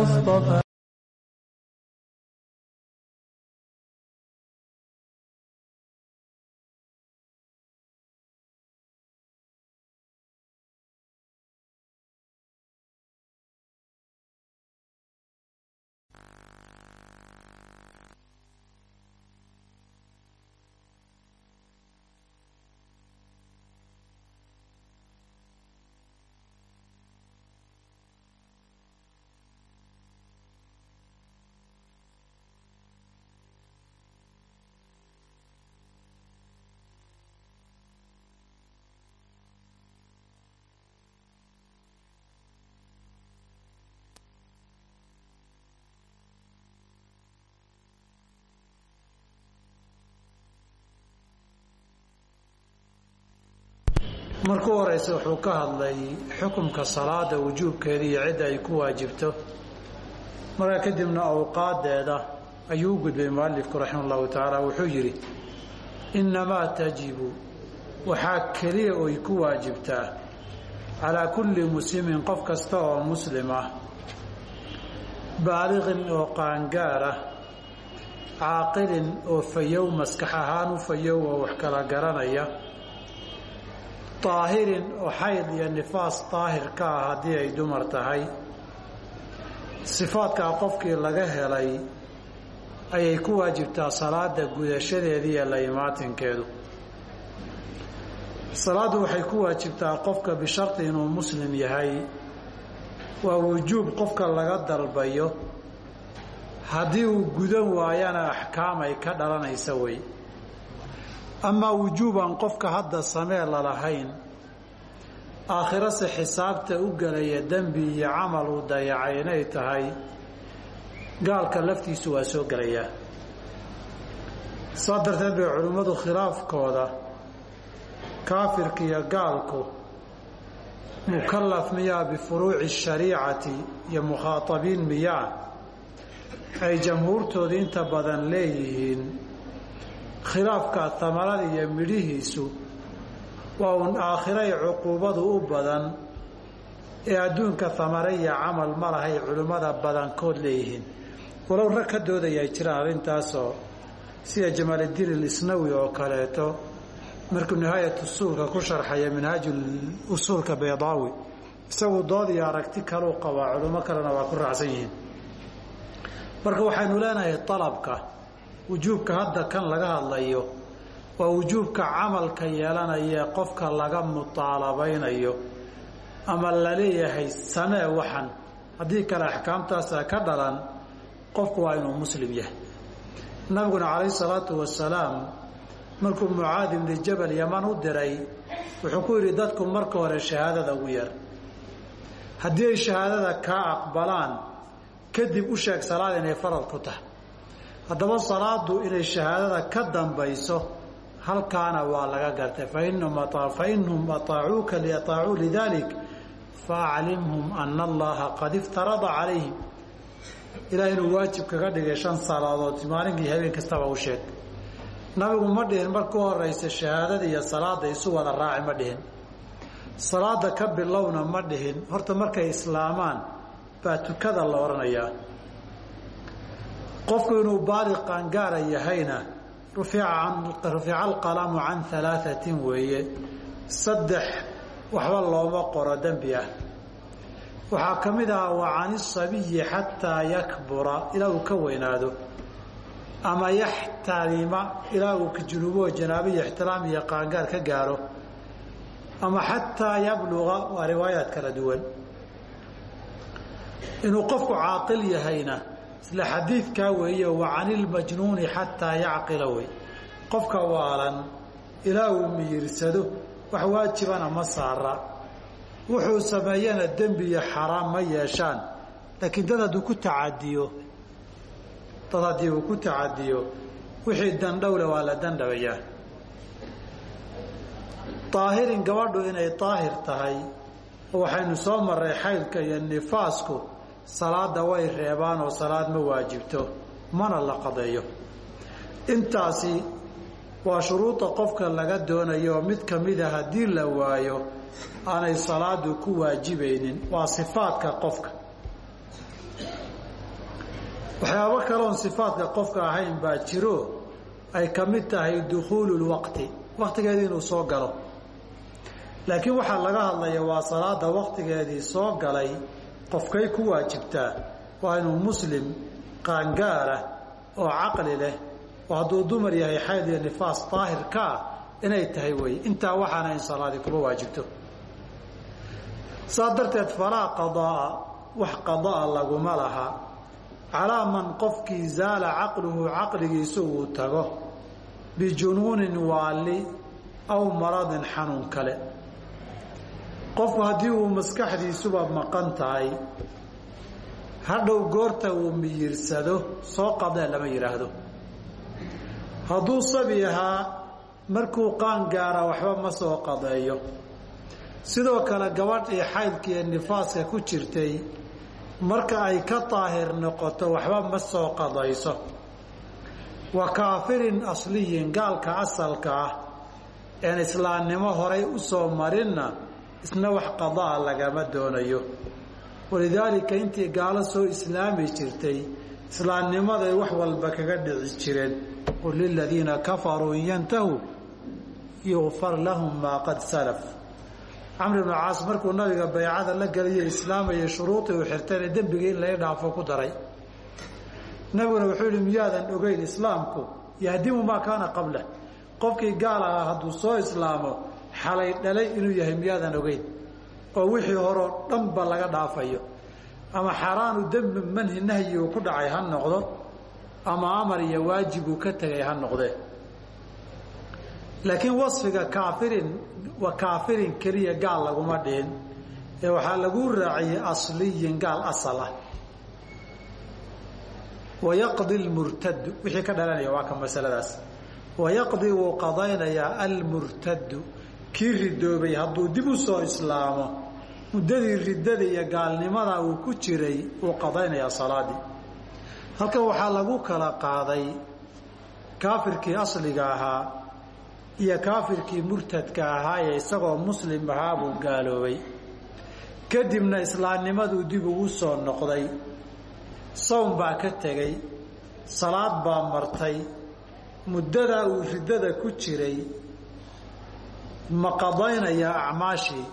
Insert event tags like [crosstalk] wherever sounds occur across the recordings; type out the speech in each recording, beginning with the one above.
المصطفى markuu horeysa wuxuu ka hadlay xukumka salaada wujuubkeeda iyo cidda ay ku waajibto. Markaa kadibna awqaadeeda ayuu u gudbay mualifku raxima allahu tacaala wuxuu yidhi innamaa tajibu waxaa keliya oy ku waajibtaa calaa kulli muslimin qof kasta oo muslim ah baaliqin oo qaangaar ah caaqilin oo fayow maskax ahaan u fayow oo wax kala garanaya daahirin oo xayd iyo nifaas daahir ka ah haddii ay dumar tahay sifaadkaa qofkii laga helay ayay ku waajibtaa salaada gudashadeeda iyo la imaatinkeedu salaaddu waxay ku waajibtaa qofka bisharti inuu muslim yahay waa wujuub qofka laga dalbayo haddii uu gudan waayana axkaam ay ka dhalanaysa wey amaa wujuubaan qofka hadda samee lalahayn aakhirase xisaabta u gelaya dembi iyo camal uu dayacay inay tahay gaalka laftiisu waa soo gelayaa. Saa darteed bay culimmadu khilaafkooda kaafirka iyo gaalku mukallaf miyaa bifuruuci shariicati iyo mukhaatabiin miyaa ay jamhuurtoodu inta badan leeyihiin khilaafka hamarada iyo midhihiisu waa uun aakhiray cuquubadu u badan ee adduunka hamare iyo camal ma lahay culimmada badankood leeyihiin. Walow rag ka doodaya ay jiraan arrintaasoo sida jamaaliddiin ilisnawi oo kaleeto markuu nihaayat usuulka ku sharxaya minhaaju usuulka baydaawi isagu dood iyo aragti kaluu qabaa culimo kalena waa ku raacsan yihiin. Marka waxaynu leenahay dalabka wujuubka hadda kan laga hadlayo waa wujuubka camalka yeelanaya qofka laga mutaalabaynayo ama la leeyahay samee waxan. Haddii kale axkaamtaasa ka dhalan qofku waa inuu muslim yahay. Nabiguna calayhi salaatu wasalaam markuu mucaadi ibni jabal yaman u diray wuxuu ku yidhi dadku marka hore shahaadada ugu yar. Haddii ay shahaadada kaa aqbalaan kadib u sheeg salaad inay farad ku tahay haddaba salaadu inay shahaadada ka dambayso halkaana waa laga gartay. Fainhum aaacuuka liaطaacuu lidalik faaclimhum ana allaha qad iftarada calayhim. Ilaah inuu waajib kaga dhigay shan salaadood maalinkii habeen kastaba u sheeg. Nabigu ma dhihin marka horeysa shahaadada iyo salaada isu wada raaci ma dhihin. Salaada ka bilowna ma dhihin. Horta markay islaamaan baa tukada la odhanayaa qofku inuu baaliq qaangaara yahayna rufica alqalamu can alaaثatin weeye. Saddex waxba looma qoro dembi ah. Waxaa ka mid ahaa wa can isabiyi xataa yakbura ilaa uu ka weynaado. Ama yaxtalima ilaa uu junuubo janaabo iyo ixtiraam iyo qaangaar ka gaaro. Ama xataa yabluga waa riwaayaat kala duwan. Inuu qofku caaqil yahayna isla xadiidkaa weeye wa cani ilmajnuuni xataa yacqila wey. Qofka waalan ilaa uu miyirsado wax waajibana ma saara. Wuxuu sameeyana dembi iyo xaraam ma yeeshaan. Laakiin dad hadduu ku tacadiyo dad haddii uu ku tacadiyo wixii dandhowle waa la dandhabayaa. Daahirin gabadhu inay daahir tahay oo waxaynu soo marray xaydka iyo nifaasku salaada way reebaan oo salaad ma waajibto mana la qadeeyo. Intaasi waa shuruuda qofka laga doonayo oo mid kamida haddii la waayo aanay salaadu ku waajibaynin. Waa sifaadka qofka. Waxyaabo kaloon sifaadka qofka ahayn baa jiro ay ka mid tahay dukhuulu lwaqti waktigeedii inuu soo galo. Laakiin waxaa laga hadlaya waa salaada waktigeedii soo galay qofkay ku waajibtaa waa inuu muslim qaangaara oo caqli leh oo hadduu dumar yahay xayd iyo nifaas daahirka ah inay tahay wey intaa waxaana in salaadii kuma waajibto. Saa darteed falaa qadaa wax qadaa laguma laha. Calaa man qofkii zaala caqluhu caqligiisu uu tago. Bijunuunin waali aw maradin xanuun kale qofku haddii uu maskaxdiisuba maqan tahay hadhow goorta uu miyirsado soo qadee lama yidhaahdo hadduu sabi ahaa markuu qaan gaara waxba ma soo qadeeyo. Sidoo kale gabadhii xaydkiiyo nifaaska ku jirtay marka ay ka daahir noqoto waxba ma soo qadayso. Wa kaafirin asliyin gaalka asalka ah een islaamnimo horay u soo marinna isna wax qadaa lagama doonayo. Walidaalika intii gaalo soo islaami jirtay islaamnimaday wax walba kaga dhici jireen. Qul liladiina kafaruu in yantahuu yukfar lahum maa qad salaf. Camr ibnu caas markuu nabiga baycada la geliyo islaamaya shuruudii uu xirtayna dembigii in lai dhaafo ku daray. Nabiguna wuxuu yihi miyaadan ogeyn islaamku? Yahdimu maa kaana qabla. Qofkii gaal ahaa hadduu soo islaamo xalay dhalay inuu yahay miyaadan ogeyn oo wixii horeo dhanba laga dhaafayo. Ama xaaraanu dembi manhi nahyi uu ku dhacay ha noqdo ama amar iyo waajib ka tegay ha noqdee laakiin wasfiga kaafirin wa kaafirin keliya gaal laguma dhihin ee waxaa lagu raaciyey asliyin gaal asal ah. Wayaqdi lmurtadu wixii ka dhalanaya waa ka masaladaas. Wayaqdi wuu qadaynayaa almurtadu kii ridoobay hadduu dib u soo islaamo muddadii riddada iyo gaalnimada uu ku jiray wuu qadaynayaa salaadii. Halkan waxaa lagu kala qaaday kaafirkii asliga ahaa iyo kaafirkii murtadka ahaa ee isagoo muslim ahaa buu gaaloobay. Kadibna islaamnimaduu dib ugu soo noqday sawm baa ka tegey salaad baa martay muddadaa uu riddada ku jiray ma qadaynayaa acmaashii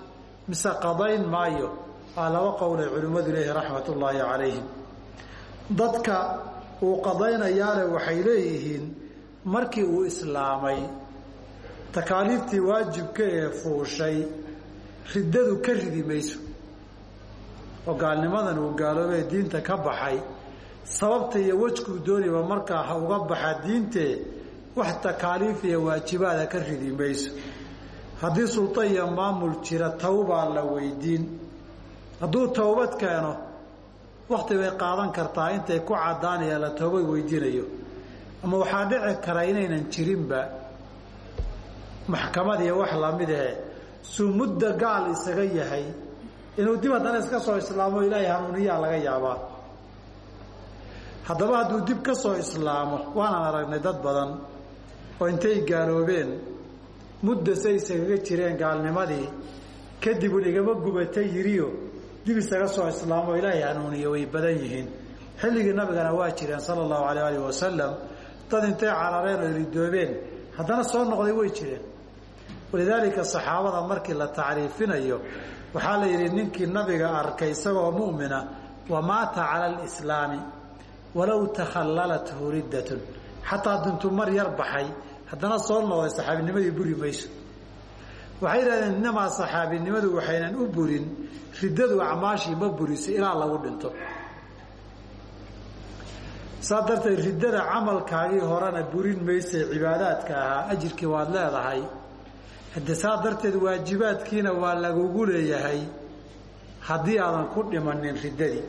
mise qadayn maayo? Waa laba qowlay culimmadu leeyihi raxmat ullaahi calayhim. Dadka uu qadaynayaale waxay leeyihiin markii uu islaamay takaaliiftii waajibka ee fuushay riddadu ka ridi mayso. Oo gaalnimadan uu gaaloobee diinta ka baxay sababta iyo wejkuu dooniba markaa ha uga baxa diintee wax takaaliif iyo waajibaada ka ridi mayso haddii sulta iyo maamul jira tawbaa la weydiin. Hadduu towbad keeno wakti bay qaadan kartaa. Intay ku caddaanaya la toobay weydiinayo ama waxaa dhici kara inaynan jirinba. Maxkamad iyo wax la mid ahe suu mudda gaal isaga yahay. Inuu dib haddana iska soo islaamo ilaahay hanuuniyaa laga yaabaa. Haddaba hadduu dib ka soo islaamo waanaan aragnay dad badan oo intay gaaloobeen mudda say isagaga jireen gaalnimadii kadibun igama gubata yiriyo dib isaga soo islaamo ilaahay hanuuniyo way badan yihiin. Xilligii nabigana waa jireen sala allahu alayh alih wasalam dad intay carareen oo ridoobeen haddana soo noqday way jireen. Walidaalika saxaabada markii la tacriifinayo waxaa la yidhi ninkii nabiga arkay isagoo mu'mina wa maata cala alislaami walow takhallalathu riddatun xataa dintuu mar yar baxay haddana soo noqday saxaabinimadii buri mayso. Waxay yidhahdeen inamaa saxaabinimadu waxaynan u burin riddadu acmaashii ma buriso ilaa lagu dhinto. Saa darteed riddada camalkaagii horena burin maysay cibaadaadka ahaa ajirkii waad leedahay. Hadde saa darteed waajibaadkiina waa lagugu leeyahay haddii aadan ku dhimanin riddadii.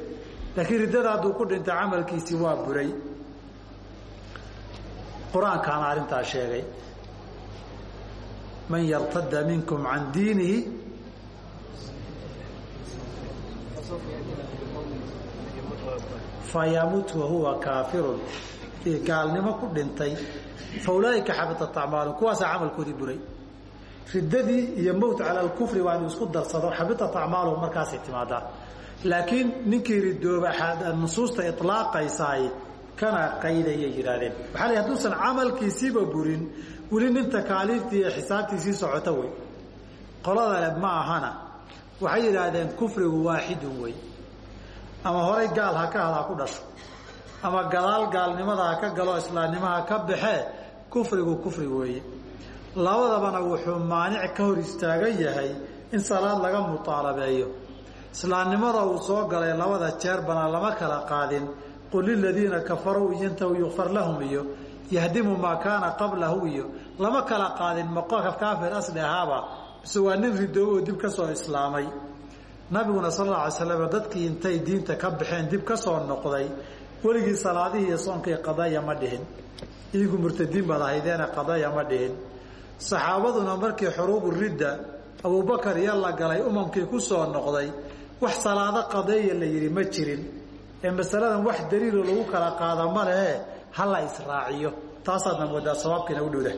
Laakiin riddada hadduu ku dhinta camalkiisii waa buray qur'aankaana arrintaa sheegay man yartada minkum can diinihi fayamut wahuwa kaafirun. Gaalnimo ku dhintay fa ulaaika xabitat acmaalum kuwaasaa camalkoodii buray. Riddadii iyo mowt cala alkufri waa inu isku darsado xabitat acmaaluhum markaasay timaadaa. Laakiin ninkii ridooba nusuusta ilaaqaysaay kana qaydayay yidhaahdeen waxaa la haduusan camalkiisiiba burin weli nin takaaliiftii iyo xisaabtiisii socota wey qoladale ma ahana. Waxay yidhaahdeen kufrigu waaxidun wey ama horay gaal ha ka hadaa ku dhasho. Ama gadaal gaalnimada ha ka galo islaamnimaha ka baxee kufrigu kufri weeye. Labadabana wuxuu maanic ka hor istaagan yahay in salaad laga mutaalabeeyo. Islaamnimada uu soo galay labada jeerbana lama kala qaadin qul liladiina kafaruu yantahu yukfar lahum iyo yahdimu maa kaana qablahu iyo lama kala qaadin maqoka kaafir asli ahaaba bise waa nin ridoobo oo dib ka soo islaamay. Nabiguna sal alla slam dadkii intay diinta ka baxeen dib ka soo noqday weligii salaadihii iyo soonkii qadaya ma dhihin. Idinku murtadiin baad ahaydeena qadaya ma dhihin. Saxaabaduna markii xuruubu ridda abubakar iyo la galay umamkii ku soo noqday wax salaado qadeeya la yidhi ma jirin ee masaladan wax daliilo lagu kala qaada ma lehe ha la israaciyo taasaadna moodaa sawaabkiina u dhowda.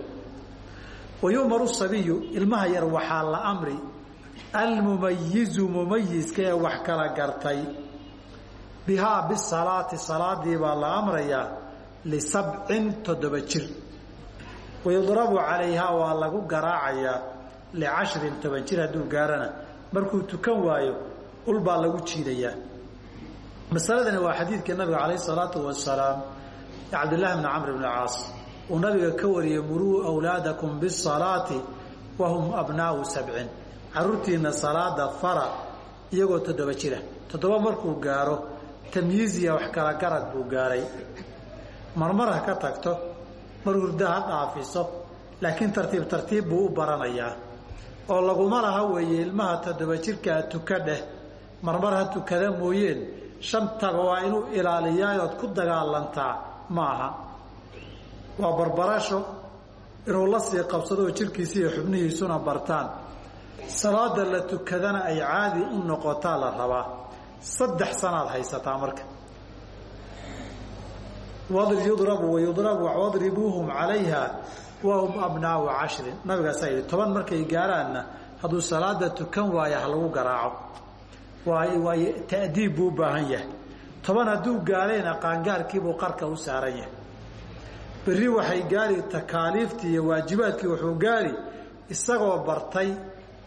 Wa yu'maru sabiyu ilmaha yar waxaa la amri almumayizu mumayiska ee wax kala gartay. Bihaa bisalaati salaadii baa la amrayaa lisabcin toddoba jir. Wayudrabu calayhaa waa lagu garaacayaa licashrin toban jir hadduu gaarana. Markuu tukan waayo ul baa lagu jiidayaa masaladani waa xadiidkii nabiga calayh salaatu wasalaam cabdillaahi bni camr bni caas uu nabiga ka wariyey muruu wlaadakum bisalaati wahum abnaau sabcin caruurtiina salaada fara iyagoo toddoba jira. Toddoba markuu gaaro tamyiiziya wax kala garad buu gaaray. Marmar ha ka tagto mar hurdo ha dhaafiso laakiin tartiib tartiib buu u baranayaa. Oo laguma laha weeye ilmaha toddoba jirkaa tuka dheh marmar tukada mooyeen shantaba waa inuu ilaaliyaayood ku dagaalantaa ma aha waa barbarasho inuu la sii qabsado oo jirkiisa iyo xubnihiisuna bartaan. Salaada la tukadana ay caadi u noqotaa la rabaa. Saddex sanaad haysataa marka. Yudrabu wayudrabu wadribuuhum calayha wahum abnaau cashrin. Nabigaasaa yidhi toban markay gaaraanna hadduu salaada tukan waayo ha lagu garaaco ta'diib buu u baahan yahay. Toban hadduu gaarayna qaangaarkiibuu qarka u saaran yahay. Berri waxay gaari takaaliiftii iyo waajibaadkii wuxuu gaari isagoo bartay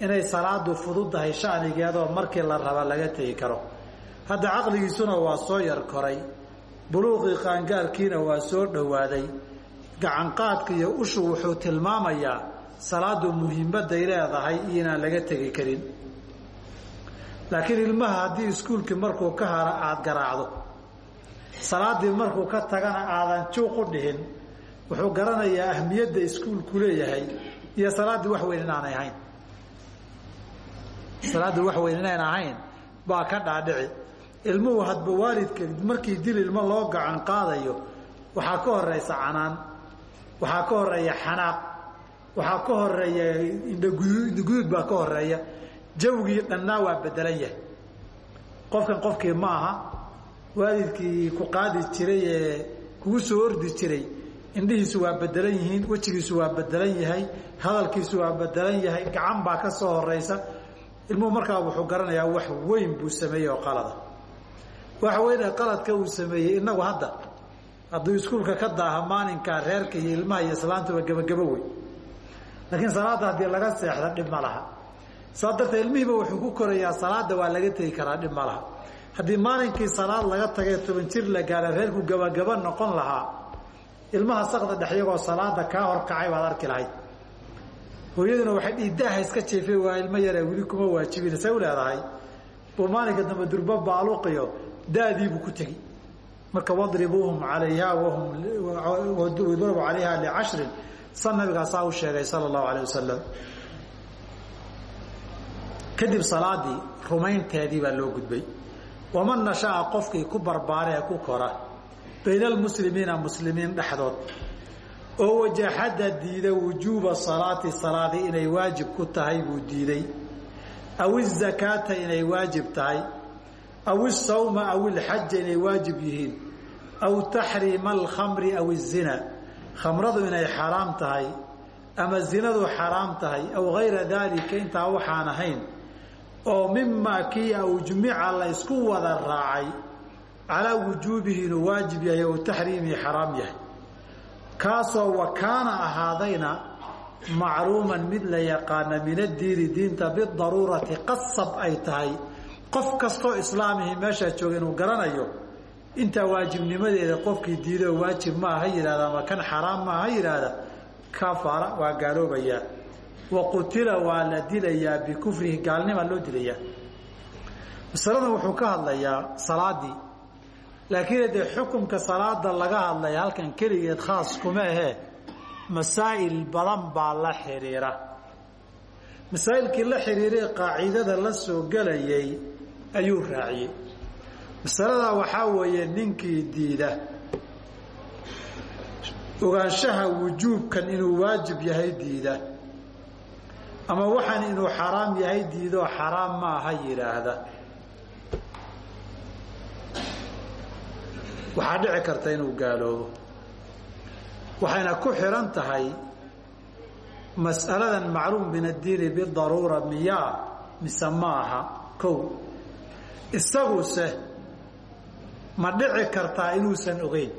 inay salaadu fududdahay shanigeedoo markii la raba laga tegi karo. Hadda caqligiisuna waa soo yar koray. Buluuqii qaangaarkiina waa soo dhowaaday. Gacanqaadka iyo ushu wuxuu tilmaamayaa salaadu muhiimadday leedahay iyo inaan laga tegi karin laakiin ilmaha haddii iskuulkii markuu ka hara aada garaacdo salaadii markuu ka tagana aadan juuq u dhihin wuxuu garanayaa ahmiyadda iskuulku leeyahay iyo salaaddii wax weyn inaanay ahayn. Salaaddii wax weyn inayn ahayn baa ka dhaadhici. Ilmuhu hadba waalidka markii dil ilmo loo gacan qaadayo waxaa ka horeysa canaan waxaa ka horreeya xanaaq waxaa ka horreeya indhaguduud baa ka horreeya jawgii dhannaa waa bedelan yahay. Qofkan qofkii ma aha waalidkii ku qaadi jiray ee kugu soo ordi jiray indhihiisu waa bedelan yihiin wejigiisu waa bedelan yahay hadalkiisu waa bedelan yahay gacan baa ka soo horeysa ilmuhu markaa wuxuu garanayaa wax weyn buu sameeyey oo qalada waxa weyne qaladka uu sameeyey inagu hadda hadduu iskuulka ka daaha maalinkaa reerka iyo ilmaha iyo islaantuba gebagabo wey laakiin salaada haddii laga seexda dhib ma laha saa darteed ilmihiiba wuxuu ku korayaa salaada waa laga tegi karaa dhib ma laha haddii maalinkii salaad laga tagay toban jir la gaara reerku gabagaba noqon lahaa ilmaha sakda dhex iyagoo salaada kaa horkacay baad arki lahayd hooyaduna waxay dhiidaaha iska jeefay waa ilmo yare weli kuma waajibin say u leedahay buu maalinka dambe durba baaluqiyo daadiibuu ku tegi marka wadribuuhum calayha wahum yudrabu calayha licashrin san nabigaasaa u sheegay sala allahu alayh wasalam kadib salaadii rumaynteedii baa loo gudbay. waman nashaa qofkii ku barbaaree ku kora bayna almuslimiina muslimiin dhexdood. oo wajaxada diida wujuuba salaati salaadi inay waajib ku tahay buu diiday. aw izakaata inay waajib tahay. aw isawma aw ilxaja inay waajib yihiin. aw taxriima alkhamri aw izina khamradu inay xaraam tahay ama zinadu xaraam tahay aw gayra daalika intaa waxaan ahayn oo mimaa kii ujmica la ysku wada raacay calaa wujuubihi waajib yahay ou taxriimihi xaraam yahay. Kaasoo wa kaana ahaadayna macluuman mid la yaqaana min addiini diinta bidaruurati qasab ay tahay. Qof kastoo islaamihii meeshaa jooga garanayo intaa waajibnimadeeda qofkii diidoo waajib maa ha yidhahda ama kan xaraam maa ha yidhaahda kafara waa gaaloobayaa wa qutila waa la dilayaa bikufrihi gaalnimaa loo dilayaa masaladan wuxuu ka hadlayaa salaadii laakiin dee xukunka salaada laga hadlaya halkan keligeed khaas kuma ahee masaa'il badan baa la xidhiira masaa'ilkii la xidhiiray qaacidada la soo gelayay ayuu raaciyey. Masaladaa waxaa weeye ninkii diida. Ogaanshaha wujuubkan inuu waajib yahay diida ama waxaan inuu xaraam yahay diidoo xaraam maaha yidhaahda waxaa dhici karta inuu gaaloobo. Waxayna ku xihan tahay mas'aladan macluum min addiini bidaruura miyaa mise maaha kow. Isaguse ma dhici kartaa inuusan ogeyn.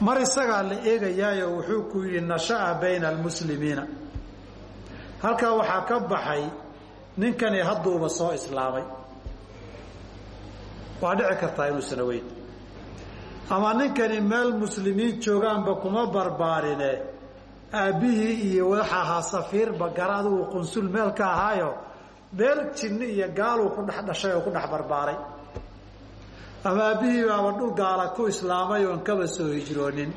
Mar isagaa la eegayaayo wuxuu ku yidhi nasha'a bayna almuslimiina halkaa waxaa ka baxay ninkani hadduuba soo islaamay. Waa dhici kartaa inuusan ogeyn ama ninkani meel muslimiin joogaanba kuma barbaarine. Aabbihii iyo waxa ahaa safiirba gara adigu qunsul meel ka ahaayo meel jinni iyo gaaluu ku dhex dhashay oo ku dhex barbaaray. Ama aabbihii baaba dhul gaala ku islaamay oon kaba soo hijroonin.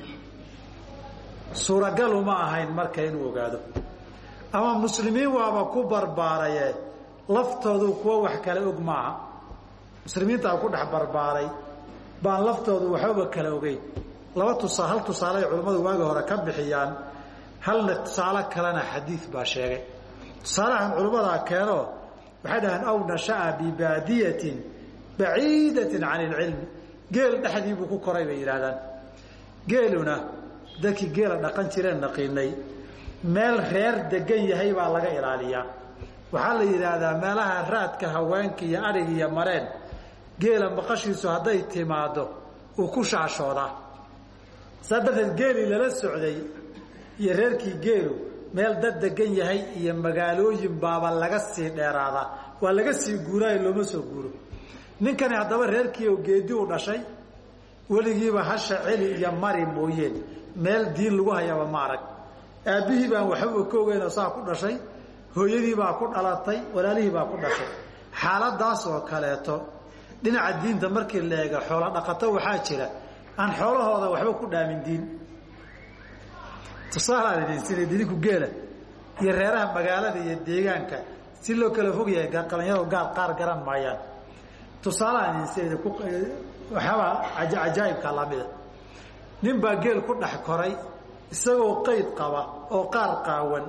Suuragal uma ahayn marka inuu ogaado ama muslimiin waaba ku barbaaraye. Laftoodu kuwa wax kale og maaha. Muslimiintaa ku dhex barbaaray baan laftoodu waxbaba kala ogeyn. Laba tusaa hal tusaale ay culimmadu waagi hore ka bixiyaan halna tusaale kalena xadiid baa sheegay. Tusaalahan culimmadaa keeno waxay dhaheen aw nasha'a bibaadiyatin baciidatin can ilcilmi geel dhexdii ku koray bay yidhahdaan geeluna dadkii geela dhaqan jireen naqiinay meel reer degan yahay baa laga ilaaliyaa. Waxaa la yidhaahdaa meelaha raadka haweenka iyo adhig iyo mareen geela maqashiisu hadday timaado uu ku shaashoodaa saa darteed geelii lala socday iyo reerkii geelu meel dad degan yahay iyo magaalooyin baaba laga sii dheeraadaa waa laga sii guuraayo looma soo guuro. Ninkani haddaba reerkii oo geedi u dhashay weligiiba hasha celi iyo mari mooyeen. Meel diin lagu hayaaba ma arag aabbihii baan waxbaba ka ogeynoo saa ku dhashay hooyadii baa ku dhalatay walaalihii baa ku dhashay. Xaaladaas oo kaleeto dhinaca diinta markii la eega xoolo dhaqato waxaa jira aan xoolahooda waxba ku dhaamin diin. Tusaalaan geela iyo reeraha magaalada iyo deegaanka si loo kala fog yahay qalinyaro gaal qaar garan maayaan. Tusaalahaan idin lamida nin baa geel ku dhex koray isagoo qayd qaba oo qaar qaawan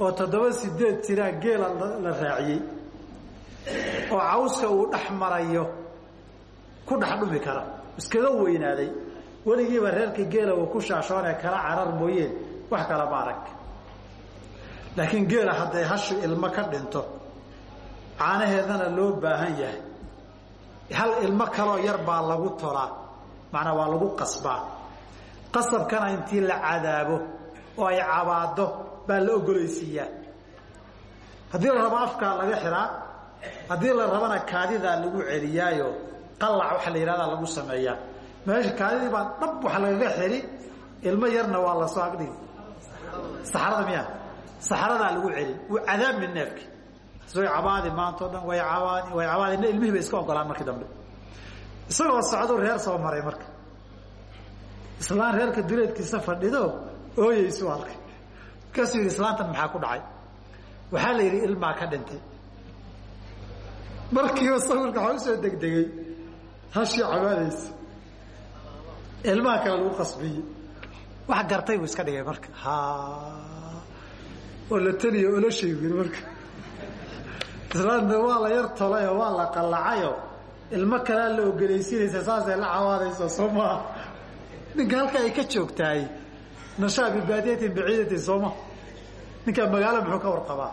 oo toddoba sideed jiraa geela la raaciyey oo cawska uu dhex marayo ku dhex dhumi kara iskaga weynaaday. Weligiiba reerka geela uu ku shaashoonee kala carar mooyeen wax kala ma arag laakiin geela hadday hashu ilmo ka dhinto caanaheedana loo baahan yahay. Hal ilmo kaloo yar baa lagu tolaa macnaa waa lagu qasbaa qasabkana intii la cadaabo oo ay cabaado baa la ogolaysiiyaa haddii la rabo afkaa laga xiraa haddii la rabana kaadidaa lagu celiyaayo qalac waxa la yidhahdaa lagu sameeyaa. Meesha kaadidii baa dhab waxa lagaga xiri ilmo yarna waa la soo agdhigi saxarada miya saxaradaa lagu celin. Wuu cadaabmin neefki. Way cabaadi maanta o dhan way cabaadi way cabaadi. Ilmihii bay iska ogolaan markii dambe. Isagoo socdu reer soo maray marka islaan reerka duleedkiisa fadhido ooyeysu arkay. Markaasuu yidhi islaantan maxaa ku dhacay? Waxaa la yidhi ilmaa ka dhintay. Markiiba sawirka waxaa u soo degdegay hashii cabaadaysa. Ilmaha kale lagu qasbiyey. Wax gartay buu iska dhigay marka. Ha oo la teliyo oo la sheegin marka. Islaanta waa la yar tolayoo waa la qallacayoo ilmo kalea la ogolaysiinaysa saasay la cawaadayso soo maa ninka halka ay ka joogtahay nashaa bibaadiyatin baciidatin sooma ninkaa magaalo muxuu ka warqabaa?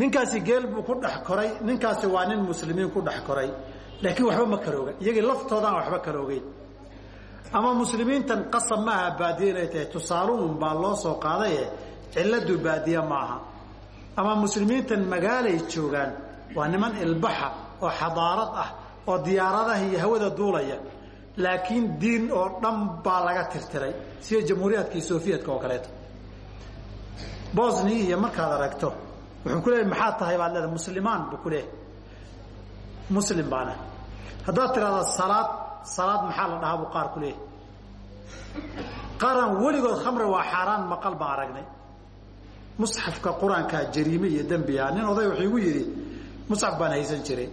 Ninkaasi geel buu ku dhex koray ninkaasi waa nin muslimiin ku dhex koray. Laakiin waxba ma karooga iyagii laftoodaan waxba karoogeyn ama muslimiintan qasab maaha baadiye inay tahay tusaaluhun baa loo soo qaadaye ciladu baadiye maaha ama muslimiintan magaalay joogaan waa niman ilbaxa oo xadaarad ah oo diyaaradaha iyo hawada duulaya laakiin diin oo dhan baa laga tirtiray sida jamhuuriyaadkii sofiyetka oo kaleeto. Bosnia iyo markaad aragto wuxuu ku leeyahy maxaa tahay? Baad leedahay muslimaan buu ku leeyahay. Muslim baana haddaad tidhahda salaad salaad maxaa la dhahaa? buu qaar ku leeyahay. Qaaraan weligood khamre waa xaaraan maqal baan aragnay. Musxafka qur'aankaa jariime iyo dembiga nin oday wuxuu igu yidhi musxaf baan haysan jiray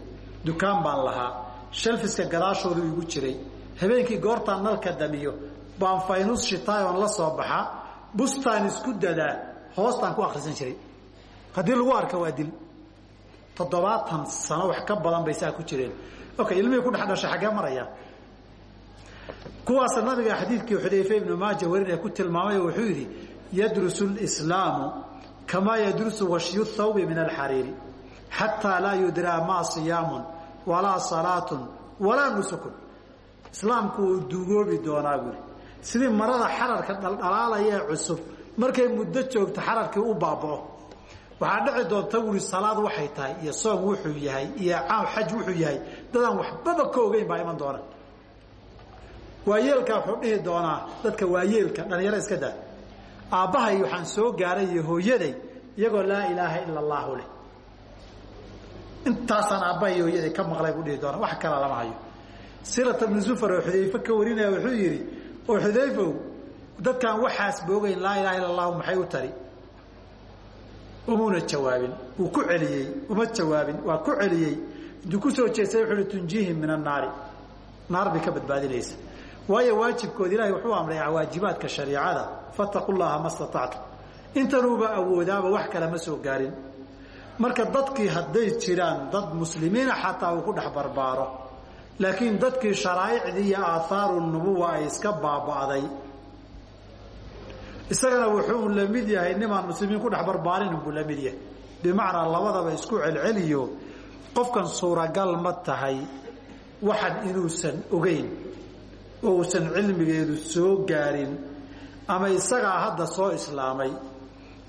dukaan baan lahaa shalfiska gadaashoodu igu jiray habeenkii goortaan nalka damiyo baan faynus shitaayoon la soo baxaa bustaan isku dadaa hoostaan ku akhrisan jiray. Haddii lagu arka waa dil. Toddobaatan sano wax ka badan bay saa ku jireen. Okay ilmihii ku dhex dhashay xaggee maraya. Kuwaasa nabiga xadiidkii xudayfe ibnu maaja warinaya ku tilmaamay oo wuxuu yidhi yadrusu lislaamu kamaa yadrusu washyu thawbi min alxariiri xataa laa yudraa maa siyaamun walaa salaatun walaa nusukun islaamku wuu duugoobi doonaa buuri sidii marada xararka dhaldhalaalaya ee markay muddo joogto xararkii u baabao. Waxaa dhici doonta wuri salaad waxay tahay iyo soom wuxuu yahay iyo xaj wuxuu yahay. Dadaan waxbaba ka ogeyn baa iman doona. Waayeelkaa wuxuu dhihi doonaa dadka waayeelka dhalinyaro iska daa. Aabbahay waxaan soo gaaray iyo hooyaday iyagoo laa ilaaha ila allahu leh. Intaasaan aabbahay hooyaday ka maqlay buu dhihi doonaa. Wax kala lama hayo silata bnu zufar oo xudayfe ka warinaya wuxuu yidhi oo xudayfow dadkaan waxaas boogeyn laa ilaha illa maxay u tari? Umuna jawaabin wuu ku celiyey uma jawaabin waa ku celiyey. Intuu ku soo jeestay wuxu uhi tunjiihim min annaari naar bay ka badbaadinaysa. Waayo waajibkooda ilahay wuxuu amray waajibaadka shariicada fataqu llaha ma awoodaaba wax kale ma soo gaarin. Marka dadkii hadday jiraan dad muslimiina xataa uu ku dhex barbaaro laakiin dadkii sharaa'icdii iyo aahaaru nubuwa ay iska baaba'day. Isagana wuxuu la mid yahay nimaan muslimiin ku dhex barbaarin buu la mid yahay. Bimacnaa labadaba isku celceliyo qofkan suuragal ma tahay waxan inuusan ogeyn oo uusan cilmigeedu soo gaarin ama isagaa hadda soo islaamay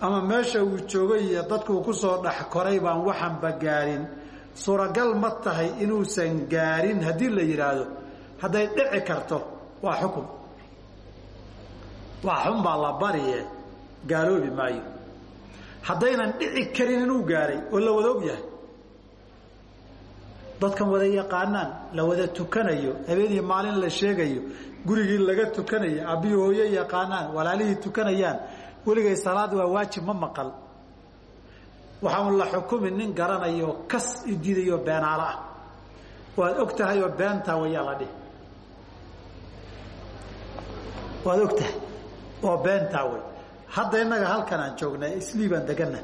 ama meesha uu joogay iyo dadkuu ku soo dhex koray baan waxanba gaarin suuragal ma tahay inuusan gaarin haddii la yidhaahdo hadday dhici karto waa xukun waa xun baa la bariye gaaloobi maayo. Haddaynan dhici karin inuu gaaray oo la wada og yahay. Dadkan wada yaqaanaan la wada tukanayo habeenii maalin la sheegayo gurigii laga tukanayo aabbihi hooyo yaqaanaan walaalihii tukanayaan weligay salaad waa waajib ma maqal waxaan la xukumi nin garanayo kas ididayo beenaalo ah. Waad og tahay oo beentaa wayaa la dhihi. Waad og tahay oo beentaa way. Hadda innaga halkan aan joognay islii baan deganna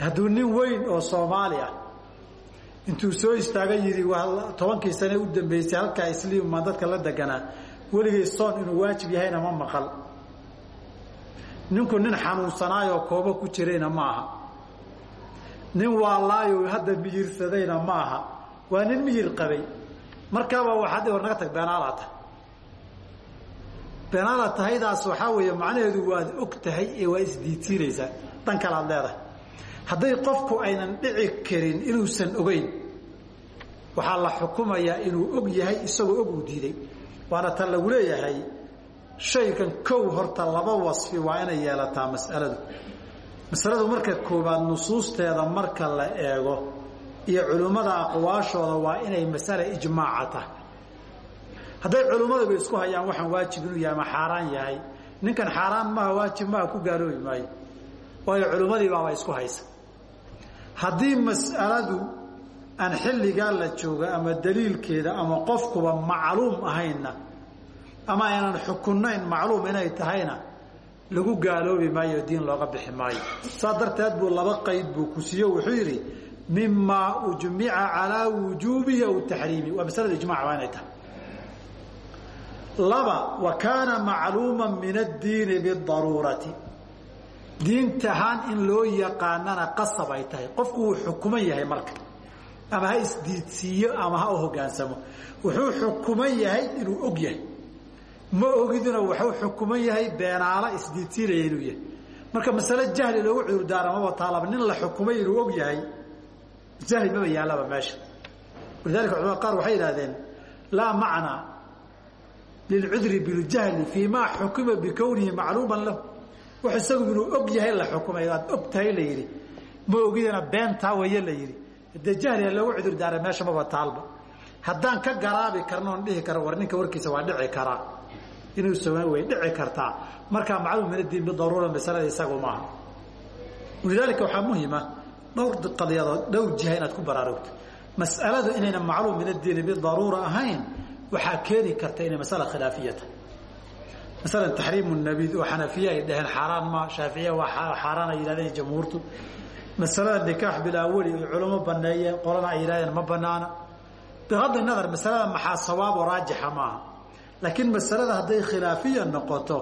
hadduu nin weyn oo soomaali ah intuu soo istaaga yidhi tobankii sane u dambeysay halkaa isliimaan dadka la deganaa. Weligay soon inuu waajib yahayna ma maqal. Ninku nin xanuunsanaayoo koobo ku jirayna ma aha nin waalaayo hadda miyirsadayna ma aha waa nin miyir qabay. Markaaba waxaad war naga tag beenaalaa tahay. Beenaala tahaydaas waxaa weeye macnaheedu waad og tahay ee waa isdiidsiinaysaa dhan kale aad leedahay. Hadday qofku aynan dhici karin inuusan ogeyn waxaa la xukumayaa inuu og yahay isagoo og uu diiday. Waana tan lagu leeyahay shaygan kow horta laba wasfi waa inay yeelataa mas'aladu masaladu marka koobaad nusuusteeda marka la eego iyo culimmada aqwaashooda waa inay masale ijmaaca tahay. Hadday culimmadaba isku hayaan waxaan waajib inuu yahay ama xaaraan yahay. Ninkan xaaraan maha waajib maha ku gaaloobi maayo. Waayo culimmadii isku haysa. Haddii mas'aladu aan xilligaa la jooga ama daliilkeeda ama qofkuba macluum ahaynna ama aynan xukunnayn macluum inay tahayna lagu gaaloobi maayo diin looga bixi maayo. Saa darteed buu laba qayd buu ku siiyo wuxuu yidhi mimaa ujmica calaa wujuubihi aw taxriimi waa masalada ijmac waa inay tahay. Laba wa kaana macluuma min addiini bidaruurati diinta ahaan in loo yaqaanana qasab ay tahay. Qofku wuu xukuman yahay marka. Ama ha isdiidsiiyo ama ha u hogaansamo wuxuu xukuman yahay inuu og yahay ma ogiduna wuxuu xukuman yahay beenaala isdiidsiinaya inuu yahay. Marka masale jahli loogu cudurdaara maba taalaba nin la xukumay inuu og yahay jahli maba yaallaba meesha. Walidalika culamada qaar waxay yidhahdeen laa macnaa lilcudri biljahli fii maa xukima bikownihi macluuman lahu. Wax isagu inuu og yahay la xukumay aad og tahay la yidhi. Ma ogidana beentaa waye la yidhi. Dee jahliga loogu cudurdaara meesha maba taalba. Haddaan ka garaabi karno on dhihi karo war ninka warkiisa waa dhici karaa inuu way dhici kartaa markaa macluum min adiin bidaruura masalada isagu maaha. Walidaalika waxaa muhima dhowr qadiyadood dhowr jiha inaad ku baraarugto mas'aladu inayna macluum min addiini bidaruura ahayn waxaa keeni karta inay masala khilaafiya tahay masalan taxriimu nabiid oo xanafiya ay dhaheen xaaraan ma shaaficiya waa xaaraan ay yidhahdeen jamhuurtu. Masalada nikaax bilaa weli ay culamo baneeyeen qolana ay yidhahdeen ma banaana biqadri nadar masalada maxaa sawaab oo raajixa maaha laakiin masalada hadday khilaafiya noqoto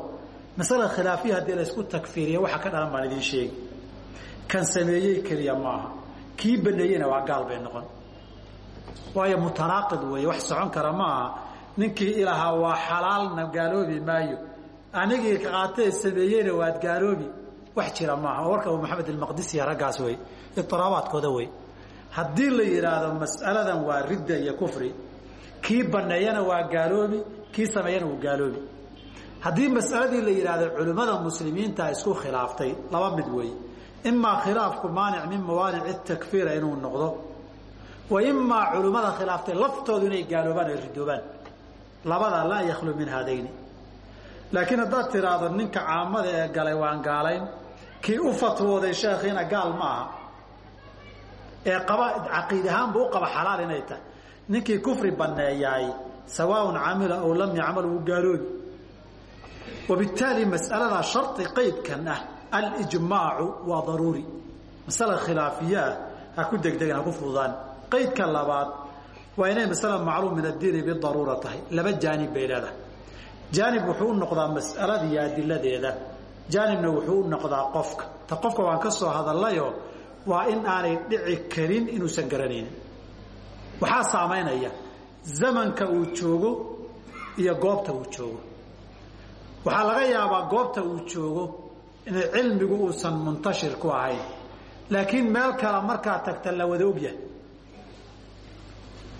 masala khilaafiya haddii laysku takfiiriya waxa ka dhalan baan idiin sheegi kan sameeyey keliya maaha. Kii baneeyeyna waa gaal bay noqon. Waayo mutanaaqid weeye wax socon kara maaha. Ninkii ilahaa waa xalaalna gaaloobi maayo. Anigii qaatee sameeyeyna waad gaaloobi. Wax jira maaha. Oo warka abu maxamed almaqdisiya raggaas wey itiraabaadkooda wey haddii la yidhaahdo mas'aladan waa ridda iyo kufri kii baneeyana waa gaaloobi kii sameeyana wuu gaaloobi. Haddii mas'aladii la yidhaahdo culimmada muslimiinta isku khilaaftay laba mid weeye imaa khilaafku maanic min mawaanici takfiira inuu noqdo wa imaa culimmada khilaaftay laftoodu inay gaaloobaan ay ridoobaan. Labadaa laa yakhlu min haadayni. Laakiin haddaad tidhaahdo ninka caamada ee galay waan gaalayn kii u fatwooday sheekhiina gaal ma aha. Ee qaba caqiid ahaanba u qaba xalaal inay tahay. Ninkii kufri baneeyaay sawaaun camila aw lam yacmal wuu gaaloobi wabittaali mas'aladaa shardi qaydkan ah alijmaacu waa daruuri. Masala khilaafiye ah ha ku degdegan ha ku fududaan. Qaydka labaad waa inay masala macluum min addiini bidaruura tahay. Laba jaanib bay leedahay. Jaanib wuxuu u noqdaa mas'alada iyo adiladeeda. Jaanibna wuxuu u noqdaa qofka. Ta qofka waan ka soo hadallayo waa in aanay dhici karin inuusan garanaynin waxaa saamaynaya zamanka uu joogo iyo goobta uu joogo. Waxaa laga yaabaa goobta uu joogo in cilmigu uusan muntashir ku ahayn. Laakiin meel kale markaa tagta la wada ogyahay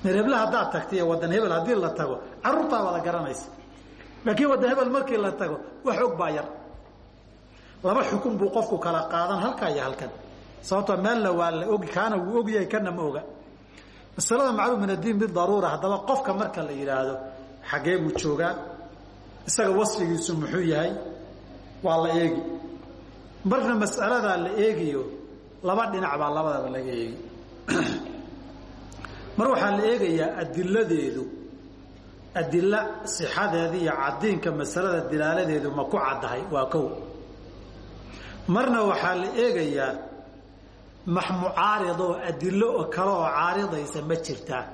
meer hebla haddaad tagta iyo wadan hebel haddii la tago carruurtaa wada garanaysa. Laakiin wadan hebel markii la tago wax og baa yar. Laba xukun buu qofku kala qaadan halkaa iyo halkan. Sababtoo meelna waa la ogi kaana wuu ogyahay kana ma oga masalada macluum min addiin bidaruura haddaba qofka marka la yidhaahdo xaggee buu joogaa isaga wasfigiisu muxuu yahay? Waa la eegi. Marna mas'aladaa la eegiyo laba dhinac baa labadaba laga eegi. [clears throat] Mar waxaa la eegayaa adiladeedu adila sixadeeda iyo cadiinka masalada dilaaladeedu ma ku caddahay waa kow. Marna waxaa la eegayaa max mucaaridoo adilo kale oo caaridaysa ma jirtaa